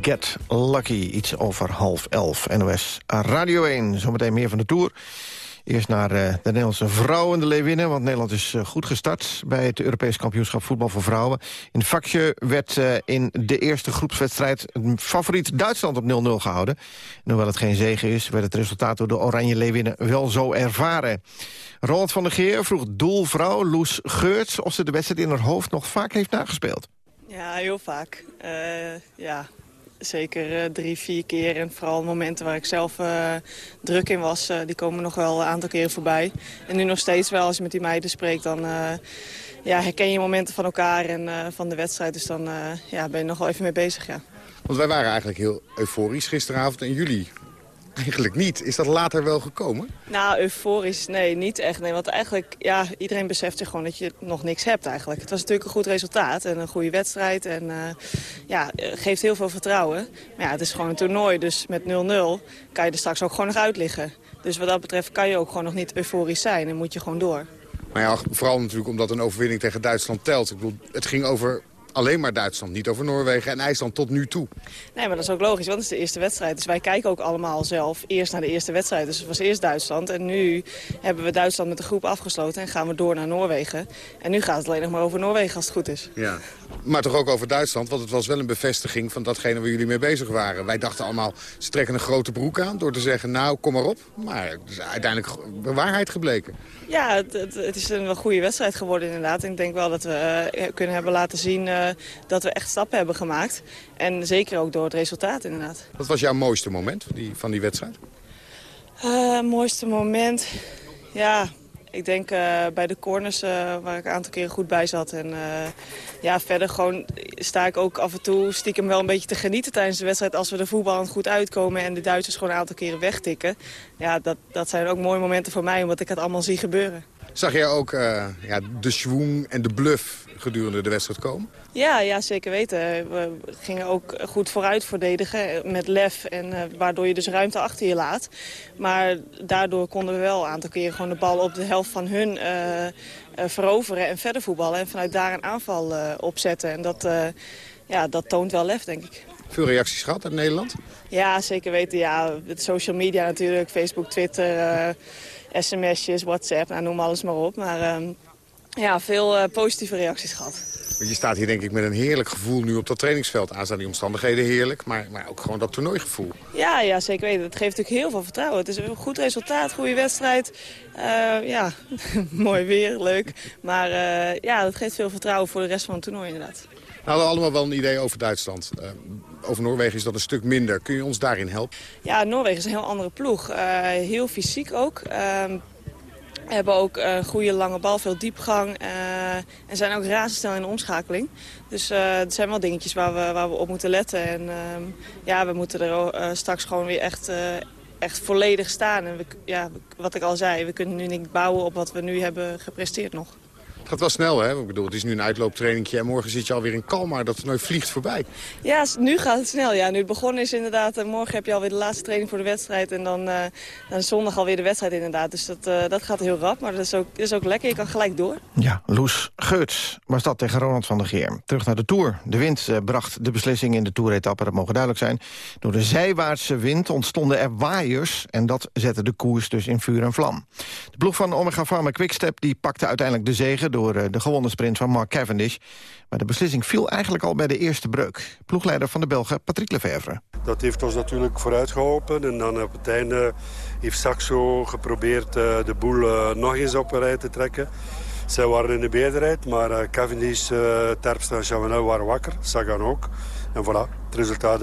Get Lucky, iets over half elf. NOS Radio 1, zometeen meer van de Tour. Eerst naar eh, de Nederlandse vrouwen, de Leeuwinnen. Want Nederland is eh, goed gestart bij het Europees kampioenschap voetbal voor vrouwen. In het vakje werd eh, in de eerste groepswedstrijd... favoriet Duitsland op 0-0 gehouden. En hoewel het geen zege is, werd het resultaat door de Oranje Leeuwinnen wel zo ervaren. Roland van der Geer vroeg doelvrouw Loes Geurts... of ze de wedstrijd in haar hoofd nog vaak heeft nagespeeld. Ja, heel vaak. Ja, zeker eh, drie, vier keer. En vooral momenten waar ik zelf eh, druk in was, eh, die komen nog wel een aantal keren voorbij. En nu nog steeds wel, als je met die meiden spreekt, dan ja, herken je momenten van elkaar en van de wedstrijd. Dus dan ja, ben je nog wel even mee bezig, ja. Want wij waren eigenlijk heel euforisch gisteravond en jullie eigenlijk niet. Is dat later wel gekomen? Nou, euforisch, nee, niet echt. Nee, want eigenlijk, ja, iedereen beseft zich gewoon dat je nog niks hebt eigenlijk. Het was natuurlijk een goed resultaat en een goede wedstrijd. En eh, ja, eh, geeft heel veel vertrouwen. Maar ja, het is gewoon een toernooi, dus met 0-0 kan je er straks ook gewoon nog uit liggen. Dus wat dat betreft kan je ook gewoon nog niet euforisch zijn en moet je gewoon door. Maar ja, vooral natuurlijk omdat een overwinning tegen Duitsland telt. Ik bedoel, het ging over alleen maar Duitsland, niet over Noorwegen en IJsland tot nu toe. Nee, maar dat is ook logisch, want het is de eerste wedstrijd. Dus wij kijken ook allemaal zelf eerst naar de eerste wedstrijd. Dus het was eerst Duitsland. En nu hebben we Duitsland met de groep afgesloten en gaan we door naar Noorwegen. En nu gaat het alleen nog maar over Noorwegen als het goed is. Ja. Maar toch ook over Duitsland, want het was wel een bevestiging van datgene waar jullie mee bezig waren. Wij dachten allemaal, ze trekken een grote broek aan door te zeggen, nou, kom maar op. Maar het is uiteindelijk de waarheid gebleken. Ja, het, het, het is een wel goede wedstrijd geworden inderdaad. En ik denk wel dat we eh, kunnen hebben laten zien eh, dat we echt stappen hebben gemaakt. En zeker ook door het resultaat inderdaad. Wat was jouw mooiste moment van die, van die wedstrijd? Eh, mooiste moment? Ja, ik denk eh, bij de corners eh, waar ik een aantal keren goed bij zat. En eh, ja, verder gewoon sta ik ook af en toe stiekem wel een beetje te genieten tijdens de wedstrijd... als we de voetbal goed uitkomen en de Duitsers gewoon een aantal keren wegtikken. Ja, dat, dat zijn ook mooie momenten voor mij, omdat ik het allemaal zie gebeuren. Zag jij ook eh, ja, de schwung en de bluff gedurende de wedstrijd komen? Ja, ja, zeker weten. We gingen ook goed vooruit verdedigen met lef. En eh, waardoor je dus ruimte achter je laat. Maar daardoor konden we wel een aantal keren gewoon de bal op de helft van hun eh, veroveren en verder voetballen. En vanuit daar een aanval opzetten. En dat, ja, dat toont wel lef, denk ik. Veel reacties gehad uit Nederland? Ja, zeker weten. Ja, het social media natuurlijk. Facebook, Twitter, sms'jes, WhatsApp. Nou, noem alles maar op. Maar ehm, ja, veel eh, positieve reacties gehad. Je staat hier denk ik met een heerlijk gevoel nu op dat trainingsveld. Aan zijn die omstandigheden heerlijk, maar, maar ook gewoon dat toernooigevoel. Ja, ja, zeker weten. Het geeft natuurlijk heel veel vertrouwen. Het is een goed resultaat, goede wedstrijd. Eh, ja, mooi weer, leuk. Maar eh, ja, dat geeft veel vertrouwen voor de rest van het toernooi inderdaad. Hadden allemaal wel een idee over Duitsland. Eh, over Noorwegen is dat een stuk minder. Kun je ons daarin helpen? Ja, Noorwegen is een heel andere ploeg. Eh, heel fysiek ook. Ehm, Hebben ook een goede lange bal, veel diepgang. eh, en zijn ook razendsnel in de omschakeling. Dus eh er zijn wel dingetjes waar we, waar we op moeten letten. En ehm, ja, we moeten er eh, straks gewoon weer echt, eh, echt volledig staan. En we, ja, wat ik al zei, we kunnen nu niet bouwen op wat we nu hebben gepresteerd nog. Het gaat wel snel, hè? Ik bedoel, het is nu een uitlooptrainingje en morgen zit je alweer in Kalmar. Dat toernooi vliegt voorbij. Ja, nu gaat het snel. Ja, nu het begonnen is inderdaad, eh, morgen heb je alweer de laatste training voor de wedstrijd. En dan, eh, dan zondag alweer de wedstrijd inderdaad. Dus dat, eh, dat gaat heel rap, maar dat is, ook, dat is ook lekker. Je kan gelijk door. Ja, Loes Geuts was dat tegen Ronald van der Geer. Terug naar de Tour. De wind bracht de beslissing in de Tour-etappe, dat mogen duidelijk zijn. Door de zijwaartse wind ontstonden er waaiers... en dat zette de koers dus in vuur en vlam. De ploeg van Omega Pharma Quickstep die pakte uiteindelijk de zege... door eh, de gewonnen sprint van Mark Cavendish. Maar de beslissing viel eigenlijk al bij de eerste breuk. Ploegleider van de Belgen, Patrick Lefevre. Dat heeft ons natuurlijk vooruit geholpen. En dan op het einde heeft Saxo geprobeerd eh, de boel eh, nog eens op een rij te trekken. Zij waren in de meerderheid, maar Cavendish, Terpstra en Chavanel waren wakker. Sagan ook. En voilà, het resultaat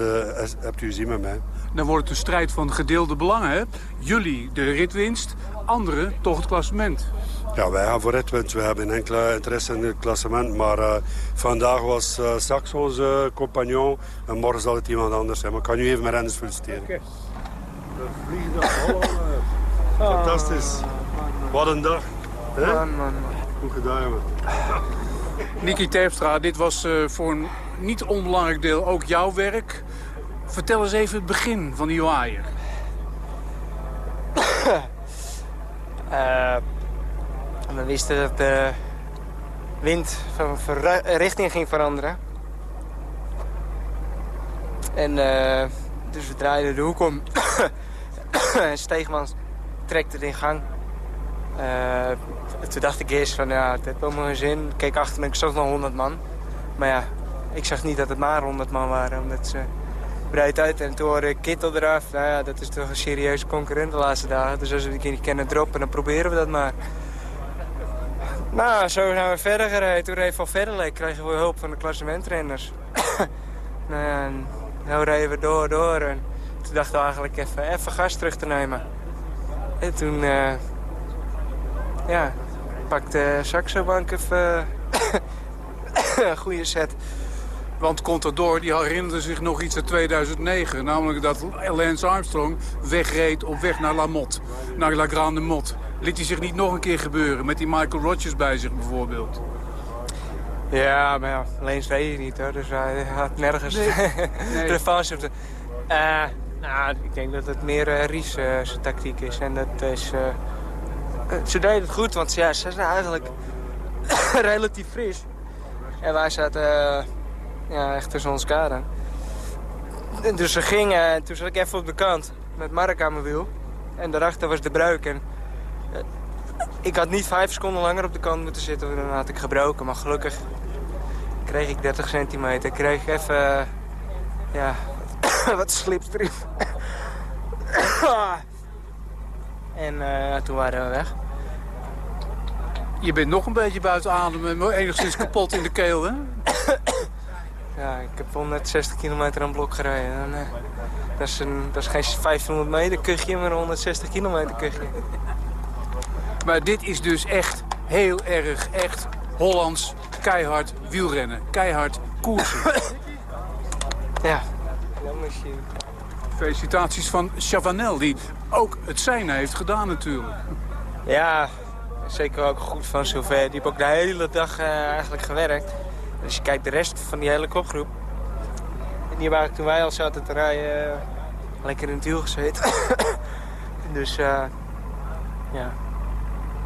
hebt u gezien met mij. Dan wordt het een strijd van gedeelde belangen. Jullie de ritwinst, anderen toch het klassement. Ja, wij gaan voor ritwinst. We hebben een enkele interesse in het klassement. Maar eh, vandaag was eh Saxo onze compagnon. En morgen zal het iemand anders zijn. Maar ik kan u even mijn renners feliciteren. De vliegende Fantastisch. Wat een dag. Hè? Goed gedaan, jongen. Niki Terpstra, dit was eh, voor een niet onbelangrijk deel ook jouw werk. Vertel eens even het begin van die waaier. Eh, we wisten dat de wind van verru- richting ging veranderen. En eh, dus we draaiden de hoek om. en Steegman trekt het in gang. Eh, toen dacht ik eerst van ja, het heeft helemaal geen zin. Ik keek achter me, ik zag nog 100 man. Maar ja, ik zag niet dat het maar 100 man waren. Omdat ze breed uit en toen hoorde ik Kittel eraf. Nou ja, dat is toch een serieuze concurrent de laatste dagen. Dus als we die keer niet kunnen droppen, dan proberen we dat maar. Nou, zo zijn we verder gereden. Toen reed Van Verderleek, kregen we hulp van de klassementrenners. nou ja, en nou reden we door, door. En toen dachten we eigenlijk even, even gas terug te nemen. En toen, eh, ja, pakte Saxo Bank even een goede set. Want Contador die herinnerde zich nog iets uit 2009. Namelijk dat Lance Armstrong wegreed op weg naar La Motte. Naar La Grande Motte. Liet hij zich niet nog een keer gebeuren. Met die Michael Rogers bij zich bijvoorbeeld. Ja, maar ja, Leens weet je niet hoor, dus hij had nergens Nee, nee. revanche op de... Eh, nou, ik denk dat het meer eh, Ries eh, zijn tactiek is en dat is... ze deden het goed, want ja, ze zijn eigenlijk relatief fris. En wij zaten ja, echt tussen ons kaden. En dus ze gingen en toen zat ik even op de kant met Mark aan mijn wiel. En daarachter was de breuk en... eh, ik had niet vijf seconden langer op de kant moeten zitten, want dan had ik gebroken. Maar gelukkig kreeg ik 30 centimeter. Kreeg ik even, eh, ja, wat slipstream. en eh, toen waren we weg. Je bent nog een beetje buiten adem en enigszins kapot in de keel, hè? Ja, ik heb 160 kilometer aan blok gereden. En, eh, dat, is een, dat is geen 500 meter kuchje, maar een 160 kilometer kuchje. Maar dit is dus echt heel erg, echt Hollands keihard wielrennen. Keihard koersen. ja. Felicitaties van Chavanel, die ook het zijne heeft gedaan natuurlijk. Ja, zeker ook goed van zover. Die heeft ook de hele dag eh, eigenlijk gewerkt. Als je kijkt de rest van die hele kopgroep. En die waren toen wij al zaten te rijden eh, lekker in het wiel gezeten. dus eh, ja.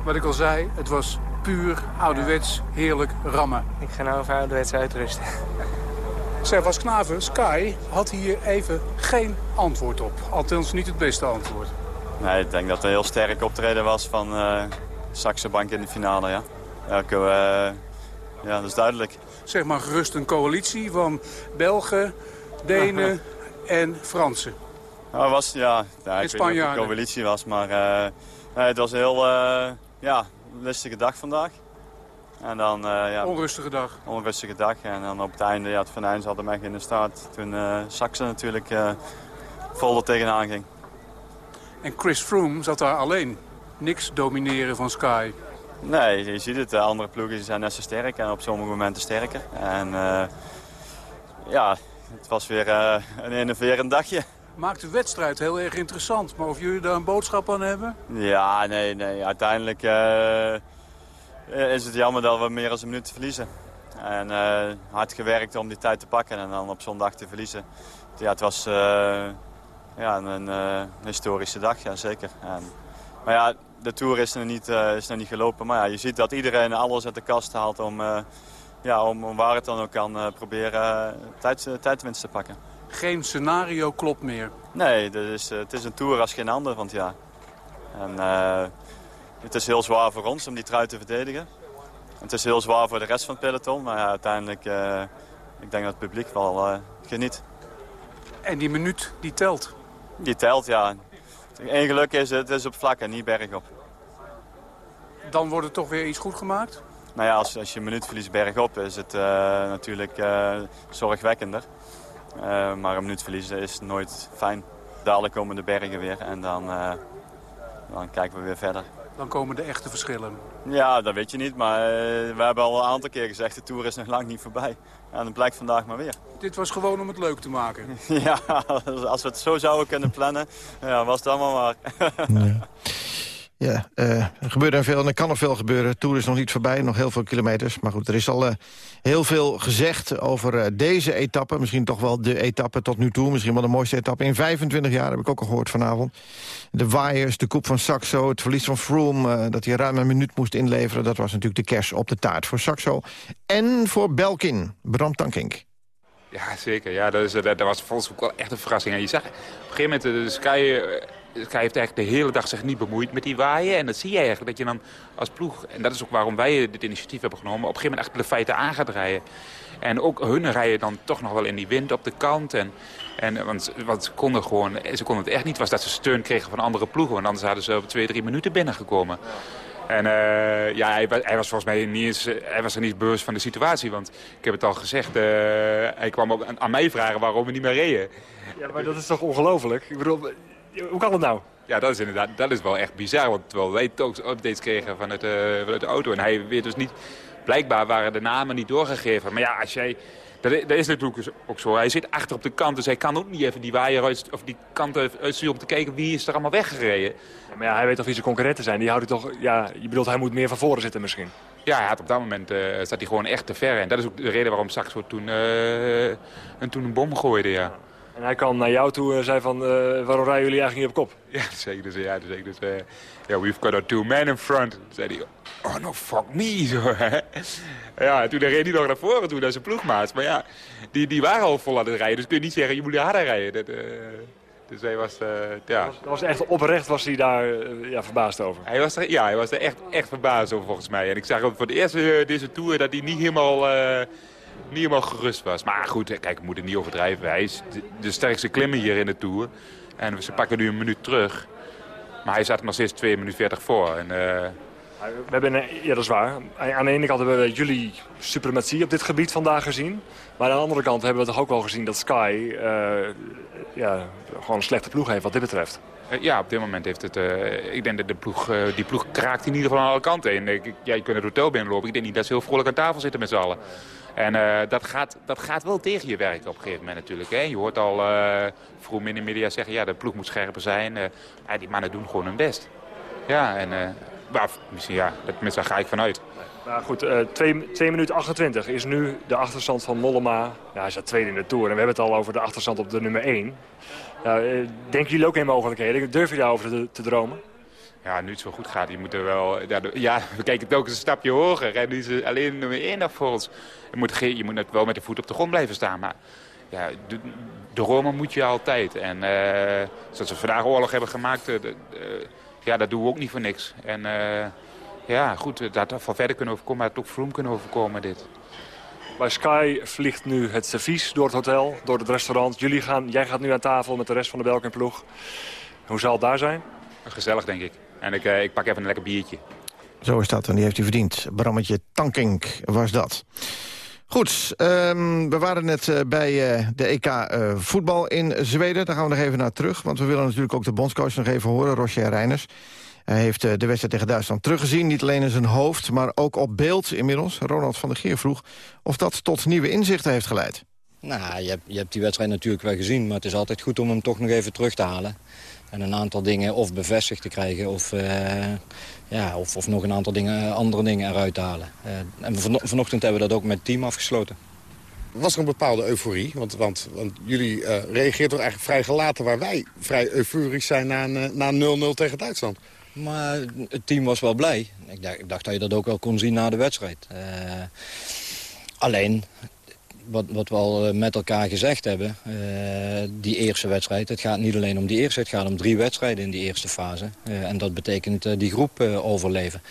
Wat ik al zei, het was puur ouderwets heerlijk rammen. Ik ga nou over ouderwets uitrusten. Servas Knaven, Sky, had hier even geen antwoord op. Althans niet het beste antwoord. Nee, ik denk dat het een heel sterk optreden was van eh Saxe Bank in de finale, ja. Elke, eh, ja, dat is duidelijk. Zeg maar gerust een coalitie van Belgen, Denen en Fransen. Nou, het was, ja, ja ik weet niet of het Spanjaarden. een coalitie was, maar eh, nee, het was een heel, eh, ja, lustige dag vandaag. En dan, eh, ja, Onrustige dag. onrustige dag. En dan op het einde, ja, het Van Eyns had hem echt in de start. Toen eh Saxe natuurlijk eh, vol er tegenaan ging. En Chris Froome zat daar alleen. niks domineren van Sky. Nee, je ziet het. De andere ploegen zijn net zo sterk en op sommige momenten sterker. En eh, ja, het was weer eh, een innoverend dagje. Maakt de wedstrijd heel erg interessant. Maar of jullie daar een boodschap aan hebben? Ja, nee, nee. Uiteindelijk eh, is het jammer dat we meer dan een minuut verliezen. En eh, hard gewerkt om die tijd te pakken en dan op zondag te verliezen. Ja, het was eh, ja, een eh, historische dag, ja, zeker. En, maar ja, de Tour is nog, niet, eh, is nog niet gelopen. Maar ja, je ziet dat iedereen alles uit de kast haalt om, eh, ja, om, om waar het dan ook kan eh, proberen uh, tijd, tijdwinst te pakken. Geen scenario klopt meer. Nee, dat is, eh, het is een Tour als geen ander van het jaar. En het is heel zwaar voor ons om die trui te verdedigen. Het is heel zwaar voor de rest van het peloton. Maar ja, uiteindelijk, eh, ik denk dat het publiek wel geniet. En die minuut, die telt. Die telt, ja. Eén geluk is het, is op vlak en niet bergop. Dan wordt er toch weer iets goed gemaakt? Nou ja, als, als je een minuut verliest bergop is het eh, natuurlijk eh, zorgwekkender. Eh, maar een minuut verliezen is nooit fijn. Dadelijk komen de bergen weer en dan, dan kijken we weer verder. Dan komen de echte verschillen. Ja, dat weet je niet, maar we hebben al een aantal keer gezegd... de Tour is nog lang niet voorbij. En dat blijkt vandaag maar weer. Dit was gewoon om het leuk te maken. Ja, als we het zo zouden kunnen plannen, ja, was het allemaal maar. Ja, eh, er gebeurt er veel en er kan nog veel gebeuren. De Tour is nog niet voorbij, nog heel veel kilometers. Maar goed, er is al eh, heel veel gezegd over eh, deze etappe. Misschien toch wel de etappe tot nu toe. Misschien wel de mooiste etappe in 25 jaar, heb ik ook al gehoord vanavond. De waaiers, de koep van Saxo, het verlies van Froome... dat hij ruim een minuut moest inleveren. Dat was natuurlijk de kers op de taart voor Saxo. En voor Belkin, Bram Tankink. Ja, zeker. Ja, dat, is, dat, was volgens mij ook wel echt een verrassing. Je zag op een gegeven moment, de Sky, de Sky heeft eigenlijk de hele dag zich niet bemoeid met die waaien. En dat zie je eigenlijk, dat je dan als ploeg, en dat is ook waarom wij dit initiatief hebben genomen, op een gegeven moment echt de feiten aan gaat rijden. En ook hun rijden dan toch nog wel in die wind op de kant. En, en, want, want ze konden gewoon, ze konden het echt niet, was dat ze steun kregen van andere ploegen. Want anders hadden ze op twee, drie minuten binnengekomen. En eh, ja, hij, hij was volgens mij niet eens, hij was er niet bewust van de situatie. Want ik heb het al gezegd, eh, hij kwam ook aan, aan mij vragen waarom we niet meer reden. Ja, maar dat is toch ongelooflijk? Ik bedoel, hoe kan het nou? Ja, dat is inderdaad, dat is wel echt bizar. Want terwijl wij toch updates kregen vanuit, de vanuit de auto. En hij weet dus niet, blijkbaar waren de namen niet doorgegeven. Maar ja, als jij, dat is, dat is natuurlijk ook zo. Hij zit achter op de kant, dus hij kan ook niet even die waaier uit, of die kant uitsturen om te kijken wie is er allemaal weggereden. Ja, maar ja, hij weet toch wie zijn concurrenten zijn. Die houden toch, ja, je bedoelt hij moet meer van voren zitten misschien. Ja, hij had op dat moment eh zat hij gewoon echt te ver. En dat is ook de reden waarom Saxo toen, eh, een, toen een bom gooide, ja. En hij kwam naar jou toe en zei van, eh, waarom rijden jullie eigenlijk niet op kop? Ja, zeker. Dus, ja, dus, dus, ja, we've got our two men in front. Toen zei hij, oh no, fuck me. Zo, hè. ja, toen reed hij nog naar voren toe, naar zijn ploegmaat. Maar ja, die, die waren al vol aan het rijden. Dus kun je niet zeggen, je moet harder rijden. Dat, eh, dus hij was, ja... Dat was echt oprecht was hij daar ja, verbaasd over. Hij was er, ja, hij was er echt, echt verbaasd over volgens mij. En ik zag ook voor de eerste deze tour dat hij niet helemaal, niet helemaal gerust was. Maar goed, kijk, we moeten niet overdrijven. Hij is de, de sterkste klimmer hier in de tour. En ze pakken nu een minuut terug. Maar hij er nog steeds 2 minuten 40 voor. En, eh, We hebben, ja, dat is waar. Aan de ene kant hebben we jullie suprematie op dit gebied vandaag gezien. Maar aan de andere kant hebben we toch ook wel gezien dat Sky eh, ja, gewoon een slechte ploeg heeft wat dit betreft. Eh, Ja, op dit moment heeft het... ik denk dat de ploeg, die ploeg kraakt in ieder geval aan alle kanten Ja, je kunt het hotel binnenlopen. Ik denk niet dat ze heel vrolijk aan tafel zitten met z'n allen. En eh, dat, gaat, dat gaat wel tegen je werken op een gegeven moment natuurlijk. Hè. Je hoort al eh vroeg in de media zeggen... ja, de ploeg moet scherper zijn. Eh, die mannen doen gewoon hun best. Ja, en... misschien, ja, dat, daar ga ik vanuit. Maar goed, eh 2 minuten 28 is nu de achterstand van Mollema. Ja, hij staat tweede in de Tour en we hebben het al over de achterstand op de nummer 1. Ja, eh, denken jullie ook in mogelijkheden? Durf je daarover te dromen? Ja, nu het zo goed gaat, je moet er wel... Ja, we kijken telkens een stapje hoger. En nu is alleen nummer één voor ons. Je moet, je moet net wel met de voet op de grond blijven staan. Maar ja, de, Rome moet je altijd. En eh, zoals we vandaag oorlog hebben gemaakt... eh, de- ja, dat doen we ook niet voor niks. En eh, ja, goed, eh, dat dat van verder kunnen overkomen. Maar het ook Vroom kunnen overkomen, dit. Bij Sky vliegt nu het servies door het hotel, door het restaurant. Jullie gaan, jij gaat nu aan tafel met de rest van de Belkin-ploeg. Hoe zal het daar zijn? Gezellig, denk ik. En ik, eh, ik pak even een lekker biertje. Zo is dat, en die heeft hij verdiend. Brammetje Tankink was dat. Goed, ehm, we waren net eh, bij eh, de EK eh, voetbal in Zweden. Daar gaan we nog even naar terug, want we willen natuurlijk ook de bondscoach nog even horen, Roger Reiners. Hij heeft eh, de wedstrijd tegen Duitsland teruggezien. Niet alleen in zijn hoofd, maar ook op beeld inmiddels. Ronald van der Geer vroeg of dat tot nieuwe inzichten heeft geleid. Nou, je hebt, je hebt die wedstrijd natuurlijk wel gezien... maar het is altijd goed om hem toch nog even terug te halen. En een aantal dingen of bevestigd te krijgen... of, eh, ja, of, of nog een aantal dingen, andere dingen eruit te halen. Eh, en vano- vanochtend hebben we dat ook met het team afgesloten. Was er een bepaalde euforie? Want, want, want jullie eh reageert toch eigenlijk vrij gelaten... waar wij vrij euforisch zijn na een, eh, na een 0-0 tegen Duitsland. Maar het team was wel blij. Ik dacht, ik dacht dat je dat ook wel kon zien na de wedstrijd. Alleen, wat, wat we al eh, met elkaar gezegd hebben... eh, die eerste wedstrijd, het gaat niet alleen om die eerste... het gaat om drie wedstrijden in die eerste fase. Eh, en dat betekent die groep overleven.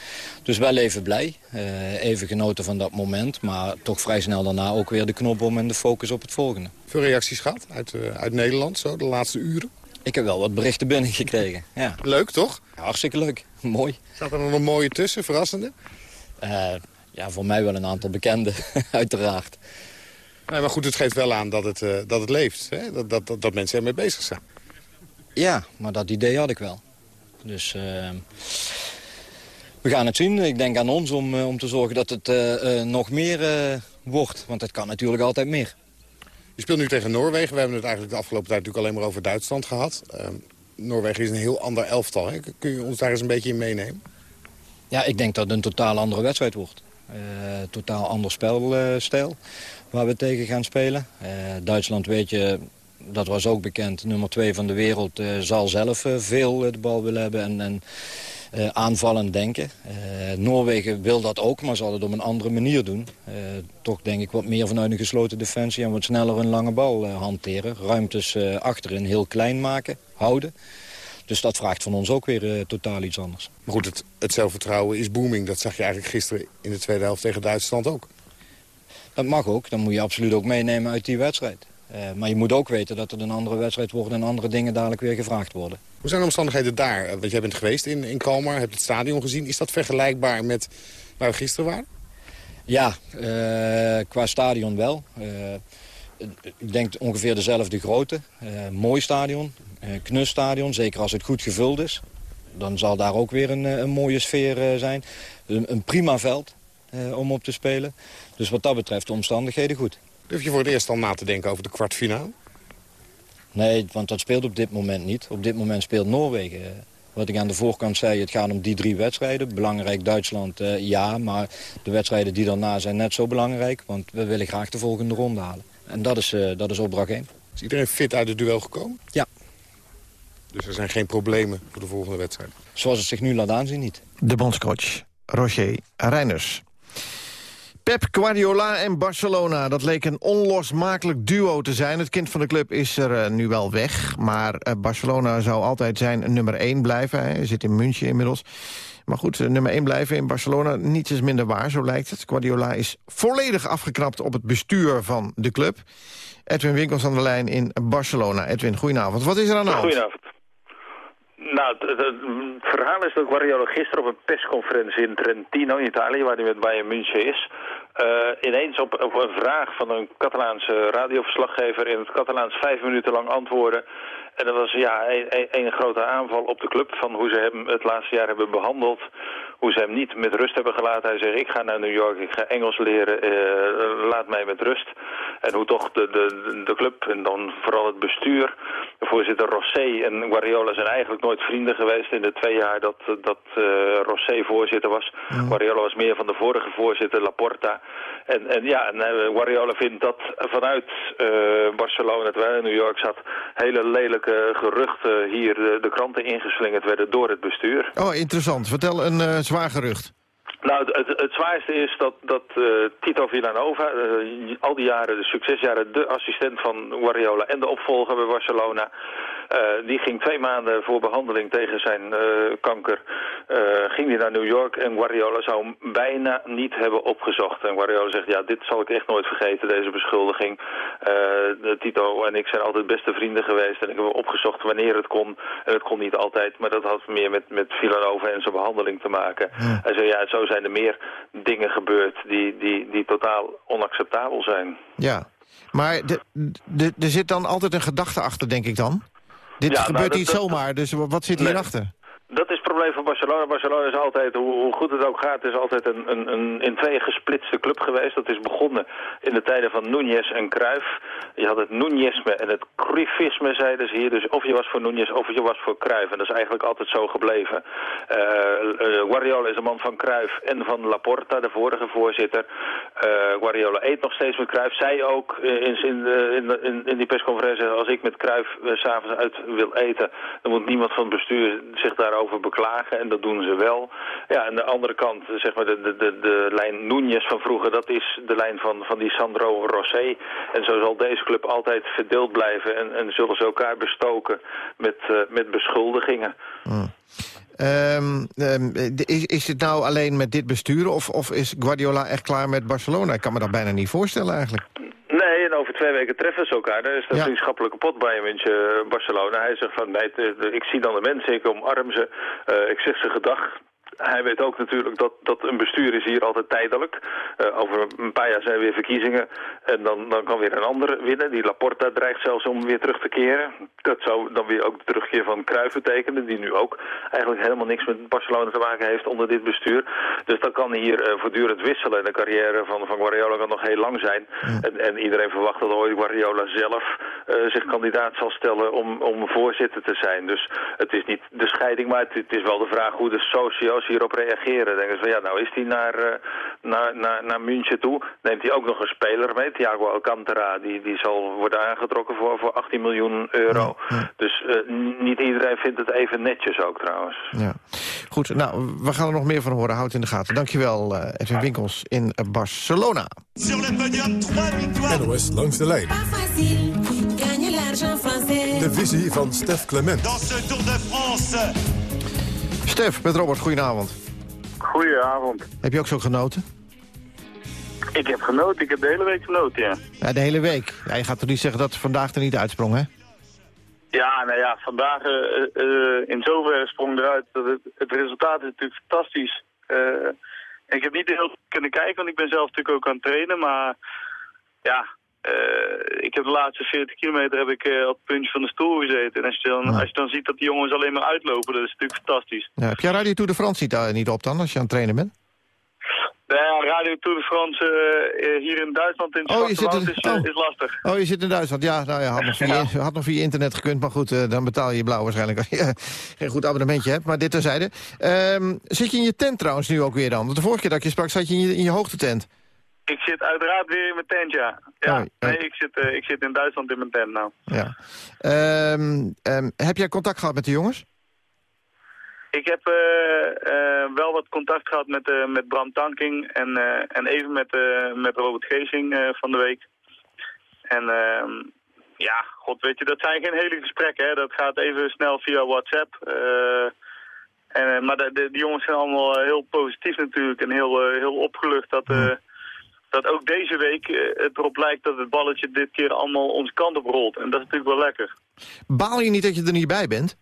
Dus wel even blij, even genoten van dat moment... maar toch vrij snel daarna ook weer de knop om en de focus op het volgende. Veel reacties gehad uit, uit Nederland, zo, de laatste uren. Ik heb wel wat berichten binnengekregen, ja. Leuk, toch? Hartstikke leuk, mooi. Staat er nog een mooie tussen, verrassende? Ja, voor mij wel een aantal bekende, uiteraard. Nee, maar goed, het geeft wel aan dat het, eh, dat het leeft. Hè? Dat, dat, dat, dat mensen ermee bezig zijn. Ja, maar dat idee had ik wel. Dus eh, we gaan het zien. Ik denk aan ons om, eh, om te zorgen dat het eh, nog meer wordt. Want het kan natuurlijk altijd meer. Je speelt nu tegen Noorwegen. We hebben het eigenlijk de afgelopen tijd natuurlijk alleen maar over Duitsland gehad. Ehm, Noorwegen is een heel ander elftal. Hè? Kun je ons daar eens een beetje in meenemen? Ja, ik denk dat het een totaal andere wedstrijd wordt. Totaal ander spelstijl waar we tegen gaan spelen. Eh, Duitsland weet je, dat was ook bekend, nummer twee van de wereld... eh, zal zelf eh, veel de bal willen hebben en, en aanvallend denken. Noorwegen wil dat ook, maar zal het op een andere manier doen. Toch denk ik wat meer vanuit een gesloten defensie... en wat sneller een lange bal hanteren. Ruimtes achterin heel klein maken, houden. Dus dat vraagt van ons ook weer totaal iets anders. Maar goed, het, het zelfvertrouwen is booming. Dat zag je eigenlijk gisteren in de tweede helft tegen Duitsland ook. Dat mag ook, dat moet je absoluut ook meenemen uit die wedstrijd. Eh, maar je moet ook weten dat het een andere wedstrijd wordt... en andere dingen dadelijk weer gevraagd worden. Hoe zijn de omstandigheden daar? Eh, Want jij bent geweest in, in Kalmar, hebt het stadion gezien. Is dat vergelijkbaar met waar we gisteren waren? Ja, eh, qua stadion wel. Ik denk ongeveer dezelfde grootte. Mooi stadion, knus stadion, zeker als het goed gevuld is. Dan zal daar ook weer een, een mooie sfeer zijn. Een, een prima veld eh, om op te spelen. Dus wat dat betreft de omstandigheden goed. Durf je voor het eerst al na te denken over de kwartfinale? Nee, want dat speelt op dit moment niet. Op dit moment speelt Noorwegen. Eh, Wat ik aan de voorkant zei, het gaat om die drie wedstrijden. Belangrijk Duitsland, eh, ja, maar de wedstrijden die daarna zijn net zo belangrijk. Want we willen graag de volgende ronde halen. En dat is, eh, dat is opdracht 1. Is iedereen fit uit het duel gekomen? Ja. Dus er zijn geen problemen voor de volgende wedstrijd? Zoals het zich nu laat aanzien, niet. De bondscoach Roger Reiners. Pep Guardiola en Barcelona, dat leek een onlosmakelijk duo te zijn. Het kind van de club is er eh, nu wel weg, maar eh, Barcelona zou altijd zijn nummer 1 blijven. Hij zit in München inmiddels. Maar goed, eh, nummer 1 blijven in Barcelona, niets is minder waar, zo lijkt het. Guardiola is volledig afgeknapt op het bestuur van de club. Edwin Winkels aan de lijn in Barcelona. Edwin, goedenavond. Wat is er aan de hand? Goedenavond. Nou, het, verhaal is dat Guardiola gisteren op een persconferentie in Trentino, in Italië, waar hij met Bayern München is, eh, ineens op, op een vraag van een Catalaanse radioverslaggever in het Catalaans vijf minuten lang antwoordde. En dat was ja, een, een, een grote aanval op de club van hoe ze hem het laatste jaar hebben behandeld. Hoe ze hem niet met rust hebben gelaten. Hij zegt, ik ga naar New York, ik ga Engels leren, eh, laat mij met rust. En hoe toch de, de, de club en dan vooral het bestuur, de voorzitter Rosé en Guardiola zijn eigenlijk nooit vrienden geweest in de twee jaar dat, dat eh, Rosé voorzitter was. Guardiola was meer van de vorige voorzitter, Laporta. En, en ja, en eh, Guardiola vindt dat vanuit Barcelona, terwijl hij in New York zat, hele lelijke geruchten hier de, de kranten ingeslingerd werden door het bestuur. Oh, interessant. Vertel een zwaar gerucht. Nou, het, zwaarste is dat, dat eh, Tito Villanova, eh, al die jaren, de succesjaren, de assistent van Guardiola en de opvolger bij Barcelona, eh, die ging twee maanden voor behandeling tegen zijn kanker, ging hij naar New York en Guardiola zou hem bijna niet hebben opgezocht. En Guardiola zegt, ja, dit zal ik echt nooit vergeten, deze beschuldiging. Tito en ik zijn altijd beste vrienden geweest en ik heb opgezocht wanneer het kon. En het kon niet altijd, maar dat had meer met, met Villanova en zijn behandeling te maken. Hij zei, ja, zo zijn er meer dingen gebeurd die, die, die totaal onacceptabel zijn. Ja, maar de- de- er zit dan altijd een gedachte achter, denk ik dan? Dit Ja, nou, gebeurt dat- niet zomaar, dus wa- wat zit Nee. hierachter? Dat is het probleem van Barcelona. Barcelona is altijd, hoe, goed het ook gaat, is altijd een, een, een in tweeën gesplitste club geweest. Dat is begonnen in de tijden van Núñez en Cruyff. Je had het Núñezme en het Cruyffisme, zeiden ze hier. Dus of je was voor Núñez of je was voor Cruyff. En dat is eigenlijk altijd zo gebleven. Eh, Guardiola is een man van Cruyff en van Laporta, de vorige voorzitter. Eh, Guardiola eet nog steeds met Cruyff. Zij ook in, in, in, die persconferentie, als ik met Cruyff s s'avonds uit wil eten, dan moet niemand van het bestuur zich daarover beklagen. En dat doen ze wel. Ja, aan de andere kant, eh, zeg maar, de, de, de, de lijn Núñez van vroeger, dat is de lijn van, van die Sandro Rosé. En zo zal deze club altijd verdeeld blijven en, en zullen ze elkaar bestoken met, eh, met beschuldigingen. Ehm, ehm, is, is het nou alleen met dit bestuur of, of is Guardiola echt klaar met Barcelona? Ik kan me dat bijna niet voorstellen eigenlijk. Twee weken treffen ze elkaar. Dan is dat vriendschappelijke pot bij München, eh, Barcelona. Hij zegt van, nee, ik zie dan de mensen, ik omarm ze, eh, ik zeg ze gedag. Hij weet ook natuurlijk dat, dat een bestuur is hier altijd tijdelijk. Eh, over een paar jaar zijn er weer verkiezingen. En dan, dan kan weer een ander winnen. Die Laporta dreigt zelfs om weer terug te keren. Dat zou dan weer ook de terugkeer van Cruijff betekenen. Die nu ook eigenlijk helemaal niks met Barcelona te maken heeft onder dit bestuur. Dus dan kan hier eh, voortdurend wisselen. En de carrière van, van Guardiola kan nog heel lang zijn. En, en iedereen verwacht dat ooit Guardiola zelf eh, zich kandidaat zal stellen om, om voorzitter te zijn. Dus het is niet de scheiding, maar het, het is wel de vraag hoe de socio's hierop reageren. Denken ze van ja, nou is hij naar, eh, naar, naar, naar München toe. Neemt hij ook nog een speler mee, Thiago Alcantara. Die, die zal worden aangetrokken voor, voor 18 miljoen euro. Dus eh, niet iedereen vindt het even netjes ook trouwens. Ja. Goed, nou, we gaan er nog meer van horen. Houd in de gaten. Dankjewel, eh Edwin Winkels in Barcelona. NOS langs de lijn. De visie van Stef Clement. Stef, met Robert, goedenavond. Goedenavond. Heb je ook zo genoten? Ik heb genoten, ik heb de hele week genoten, ja. Ja, de hele week. Ja, je gaat toch niet zeggen dat vandaag er niet uitsprong, hè? Ja, nou ja, vandaag eh, eh, in zoverre sprong eruit dat het, het resultaat is natuurlijk fantastisch. Eh, ik heb niet heel kunnen kijken, want ik ben zelf natuurlijk ook aan het trainen, maar ja, eh, ik heb de laatste 40 kilometer heb ik eh, op het puntje van de stoel gezeten. En als je, dan, als je dan ziet dat die jongens alleen maar uitlopen, dat is natuurlijk fantastisch. Ja, heb jij Radio Tour de France niet, eh, niet op dan, als je aan het trainen bent? Nou ja, Radio Tour de France hier in Duitsland in het Oh, je Zwarte zit Woud is, oh. is lastig. Oh, je zit in Duitsland. Ja, nou ja, had nog via, had nog via internet gekund. Maar goed, dan betaal je blauw waarschijnlijk als je geen goed abonnementje hebt. Maar dit terzijde. Ehm zit je in je tent trouwens nu ook weer dan? Want de vorige keer dat ik je sprak, zat je in je, in je hoogtetent. Ik zit uiteraard weer in mijn tent, ja. Ja, Oh, nee, ik zit, eh, ik zit in Duitsland in mijn tent nou. Ja. Ehm, ehm, heb jij contact gehad met de jongens? Ik heb eh, eh, wel wat contact gehad met, met Bram Tanking en, en even met, met Robert Geesing eh, van de week. En ehm, ja, god weet je, dat zijn geen hele gesprekken. Hè. Dat gaat even snel via WhatsApp. en, maar de, de- die jongens zijn allemaal heel positief natuurlijk en heel, heel opgelucht dat, eh, dat ook deze week eh, het erop lijkt dat het balletje dit keer allemaal onze kant op rolt. En dat is natuurlijk wel lekker. Baal je niet dat je er niet bij bent?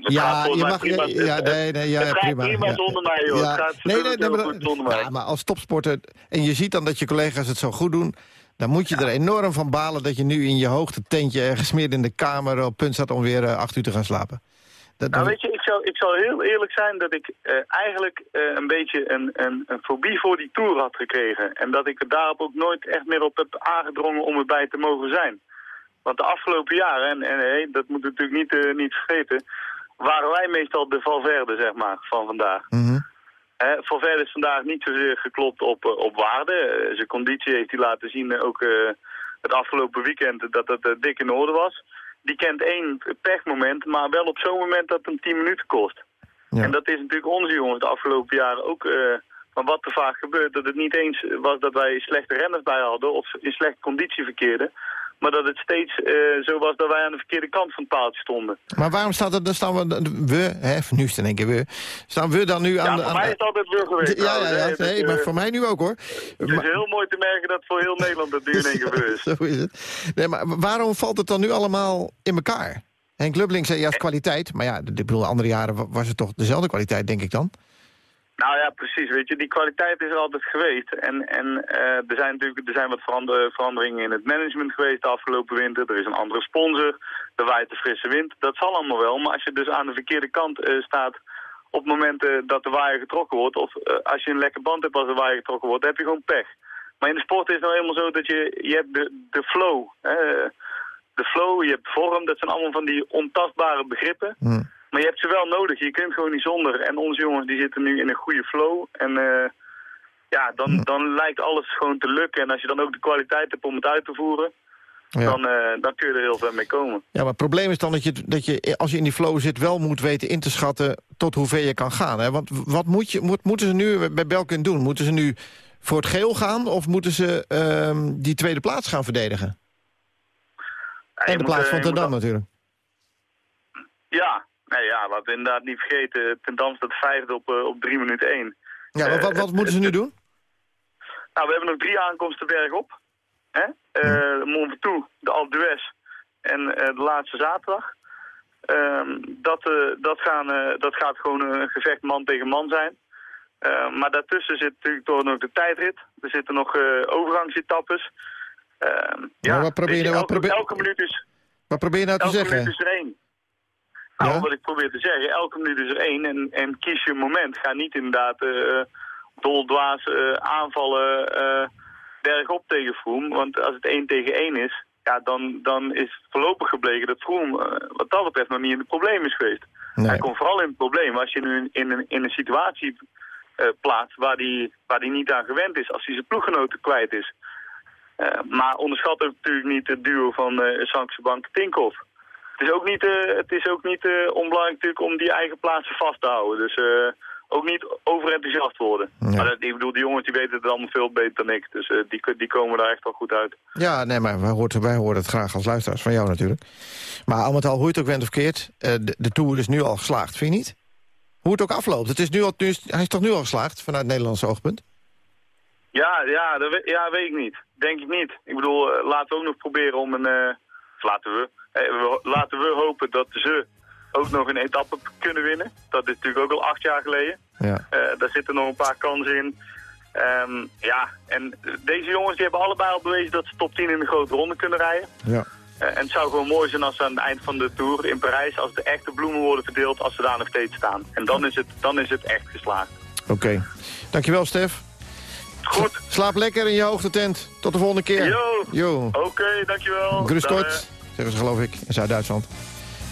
Het gaat volgens mij prima. Ja, ja, nee, nee, ja, prima. prima ja. zonder mij, joh. Ja. Het gaat nee, nee, nee, maar, mij. ja, maar als topsporter, en je ziet dan dat je collega's het zo goed doen... dan moet je er enorm van balen dat je nu in je hoogte tentje... ergens meer in de kamer op punt staat om weer eh, acht uur te gaan slapen. Dat, Nou dat- weet je, ik zou, ik zou heel eerlijk zijn dat ik eh, eigenlijk eh, een beetje een, een, een fobie voor die Tour had gekregen. En dat ik er daarop ook nooit echt meer op heb aangedrongen om erbij te mogen zijn. Want de afgelopen jaren, en, en hey, dat moet natuurlijk niet, eh, niet vergeten, waren wij meestal de Valverde, zeg maar, van vandaag. Hè, Valverde is vandaag niet zozeer geklopt op, op waarde. Zijn conditie heeft hij laten zien, ook het afgelopen weekend, dat het eh, dik in orde was. Die kent één pechmoment, maar wel op zo'n moment dat het hem 10 minuten kost. En dat is natuurlijk onze jongens de afgelopen jaren ook... eh, maar wat te vaak gebeurt, dat het niet eens was dat wij slechte renners bij hadden of in slechte conditie verkeerden. Maar dat het steeds eh, zo was dat wij aan de verkeerde kant van het paaltje stonden. Maar waarom staat er, dan staan we, we hè, nu is het in één keer we, staan we dan nu aan Ja, de... voor mij is het altijd weer geweest. Ja, ja, ja, nee, maar eh, voor mij nu ook hoor. Het is heel mooi te merken dat voor heel Nederland het nu in één keer is. Zo is het. Nee, maar waarom valt het dan nu allemaal in elkaar? Henk Lubbling zei juist kwaliteit. Maar ja, ik bedoel, andere jaren wa- was het toch dezelfde kwaliteit, denk ik dan? Nou ja, precies. Weet je, die kwaliteit is er altijd geweest. En, en eh, er zijn natuurlijk er zijn wat verander- veranderingen in het management geweest de afgelopen winter. Er is een andere sponsor. Er waait de frisse wind. Dat zal allemaal wel. Maar als je dus aan de verkeerde kant eh, staat op momenten dat de waaier getrokken wordt... of eh, als je een lekker band hebt als de waaier getrokken wordt, dan heb je gewoon pech. Maar in de sport is het nou eenmaal zo dat je, je hebt de, de flow. Hè? De flow, je hebt vorm. Dat zijn allemaal van die ontastbare begrippen. Maar je hebt ze wel nodig. Je kunt gewoon niet zonder. En onze jongens die zitten nu in een goede flow. En eh, ja, dan, dan lijkt alles gewoon te lukken. En als je dan ook de kwaliteit hebt om het uit te voeren... Ja. Dan, eh, dan kun je er heel ver mee komen. Ja, maar het probleem is dan dat je, dat je, als je in die flow zit... wel moet weten in te schatten tot hoe ver je kan gaan. Hè? Want wat moet je, moet, moeten ze nu bij Belkin doen? Moeten ze nu voor het geel gaan... of moeten ze ehm, die tweede plaats gaan verdedigen? en de moet, plaats eh, van je Ten moet Dam natuurlijk. Ja, nee, ja, laten we inderdaad niet vergeten. Ten Dam staat vijfde op, eh, op 3 minuten 1. Ja, wat, wat, wat moeten ze nu doen? Nou, we hebben nog drie aankomsten bergop. Hè? Eh Mont Ventoux, de Alpe d'Huez en eh, de laatste zaterdag. Ehm, dat, eh, dat, gaan, eh, dat gaat gewoon een gevecht man tegen man zijn. Eh, maar daartussen zit natuurlijk toch nog de tijdrit. Er zitten nog eh, overgangsetappes. Ehm, ja, wat probeer je- wat elke, probeer- elke minuut is, Wat probeer je nou te elke zeggen? minuut is er één. Nou, wat ik probeer te zeggen, elke minuut is er één en, en kies je moment. Ga niet inderdaad eh doldwaas eh, aanvallen eh, bergop tegen Vroom. Want als het één tegen één is, ja, dan, dan is voorlopig gebleken dat Vroom wat dat betreft nog niet in het probleem is geweest. Hij komt vooral in het probleem als je nu in, in, een, in een situatie plaatst waar hij waar die niet aan gewend is. Als hij zijn ploeggenoten kwijt is. Maar onderschat ook natuurlijk niet het duo van eh Sankse Bank Tinkoff. Het is ook niet, eh, het is ook niet eh, onbelangrijk natuurlijk om die eigen plaatsen vast te houden. Dus eh, ook niet overenthousiast worden. Maar dat, ik bedoel, die jongens die weten het allemaal veel beter dan ik. Dus die, die komen daar echt wel goed uit. Ja, nee, maar wij horen, wij horen het graag als luisteraars van jou natuurlijk. Maar al met al, hoe je het ook went of keert... de, de Tour is nu al geslaagd, vind je niet? Hoe het ook afloopt. Het is nu al, nu is, hij is toch nu al geslaagd vanuit het Nederlandse oogpunt? Ja, ja, dat, ja, weet ik niet. Denk ik niet. Ik bedoel, laten we ook nog proberen om een... laten we, eh, Laten we hopen dat ze ook nog een etappe kunnen winnen. Dat is natuurlijk ook al acht jaar geleden. Ja. Eh, daar zitten nog een paar kansen in. Ehm, ja, en deze jongens die hebben allebei al bewezen dat ze top 10 in de grote ronde kunnen rijden. Ja. Eh, en het zou gewoon mooi zijn als ze aan het eind van de Tour in Parijs, als de echte bloemen worden verdeeld, als ze daar nog steeds staan. En dan is het, dan is het echt geslaagd. Oké. Dankjewel, Stef. Goed. Slaap lekker in je hoogtetent. Tot de volgende keer. Yo. Oké, dankjewel. Dag, kort, hè. zeggen ze geloof ik, in Zuid-Duitsland.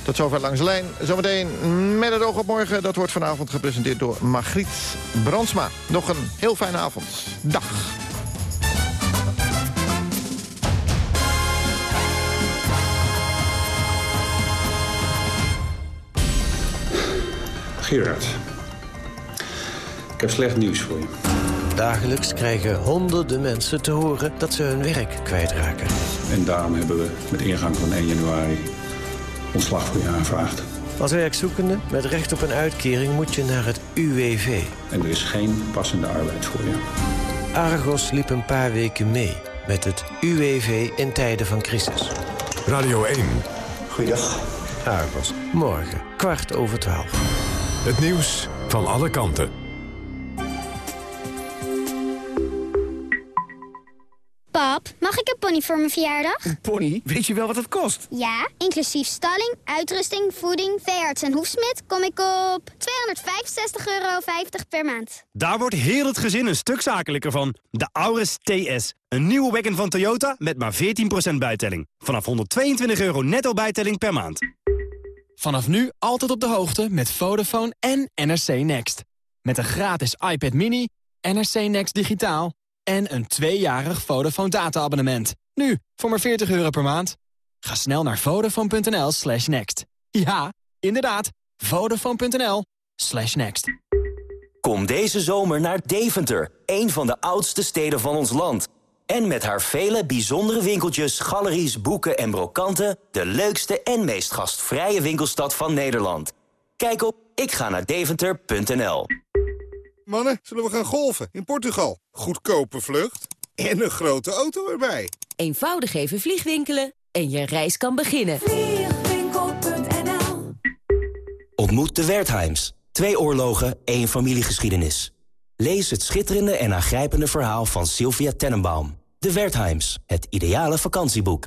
Tot zover langs de lijn. Zometeen met het oog op morgen. Dat wordt vanavond gepresenteerd door Margriet Brandsma. Nog een heel fijne avond. Dag. Gerard, ik heb slecht nieuws voor je. Dagelijks krijgen honderden mensen te horen dat ze hun werk kwijtraken. En daarom hebben we met ingang van 1 januari ontslag voor je aanvraagd. Als werkzoekende met recht op een uitkering moet je naar het UWV. En er is geen passende arbeid voor je. Argos liep een paar weken mee met het UWV in tijden van crisis. Radio 1. Goeiedag. Argos, morgen, kwart over twaalf. Het nieuws van alle kanten. Pap, mag ik een pony voor mijn verjaardag? Een pony? Weet je wel wat het kost? Ja, inclusief stalling, uitrusting, voeding, veearts en hoefsmid kom ik op 265,50 euro per maand. Daar wordt heel het gezin een stuk zakelijker van. De Auris TS. Een nieuwe wagon van Toyota met maar 14% bijtelling. Vanaf 122 euro netto bijtelling per maand. Vanaf nu altijd op de hoogte met Vodafone en NRC Next. Met een gratis iPad mini, NRC Next digitaal... en een tweejarig Vodafone data-abonnement. Nu, voor maar 40 euro per maand. Ga snel naar vodafone.nl slash next. Ja, inderdaad, vodafone.nl slash next. Kom deze zomer naar Deventer, een van de oudste steden van ons land. En met haar vele bijzondere winkeltjes, galeries, boeken en brokanten... de leukste en meest gastvrije winkelstad van Nederland. Kijk op ikga-naar-deventer.nl. Mannen, zullen we gaan golfen in Portugal? Goedkope vlucht en een grote auto erbij. Eenvoudig even vliegwinkelen en je reis kan beginnen. Ontmoet de Wertheims. Twee oorlogen, één familiegeschiedenis. Lees het schitterende en aangrijpende verhaal van Sylvia Tenenbaum. De Wertheims, het ideale vakantieboek.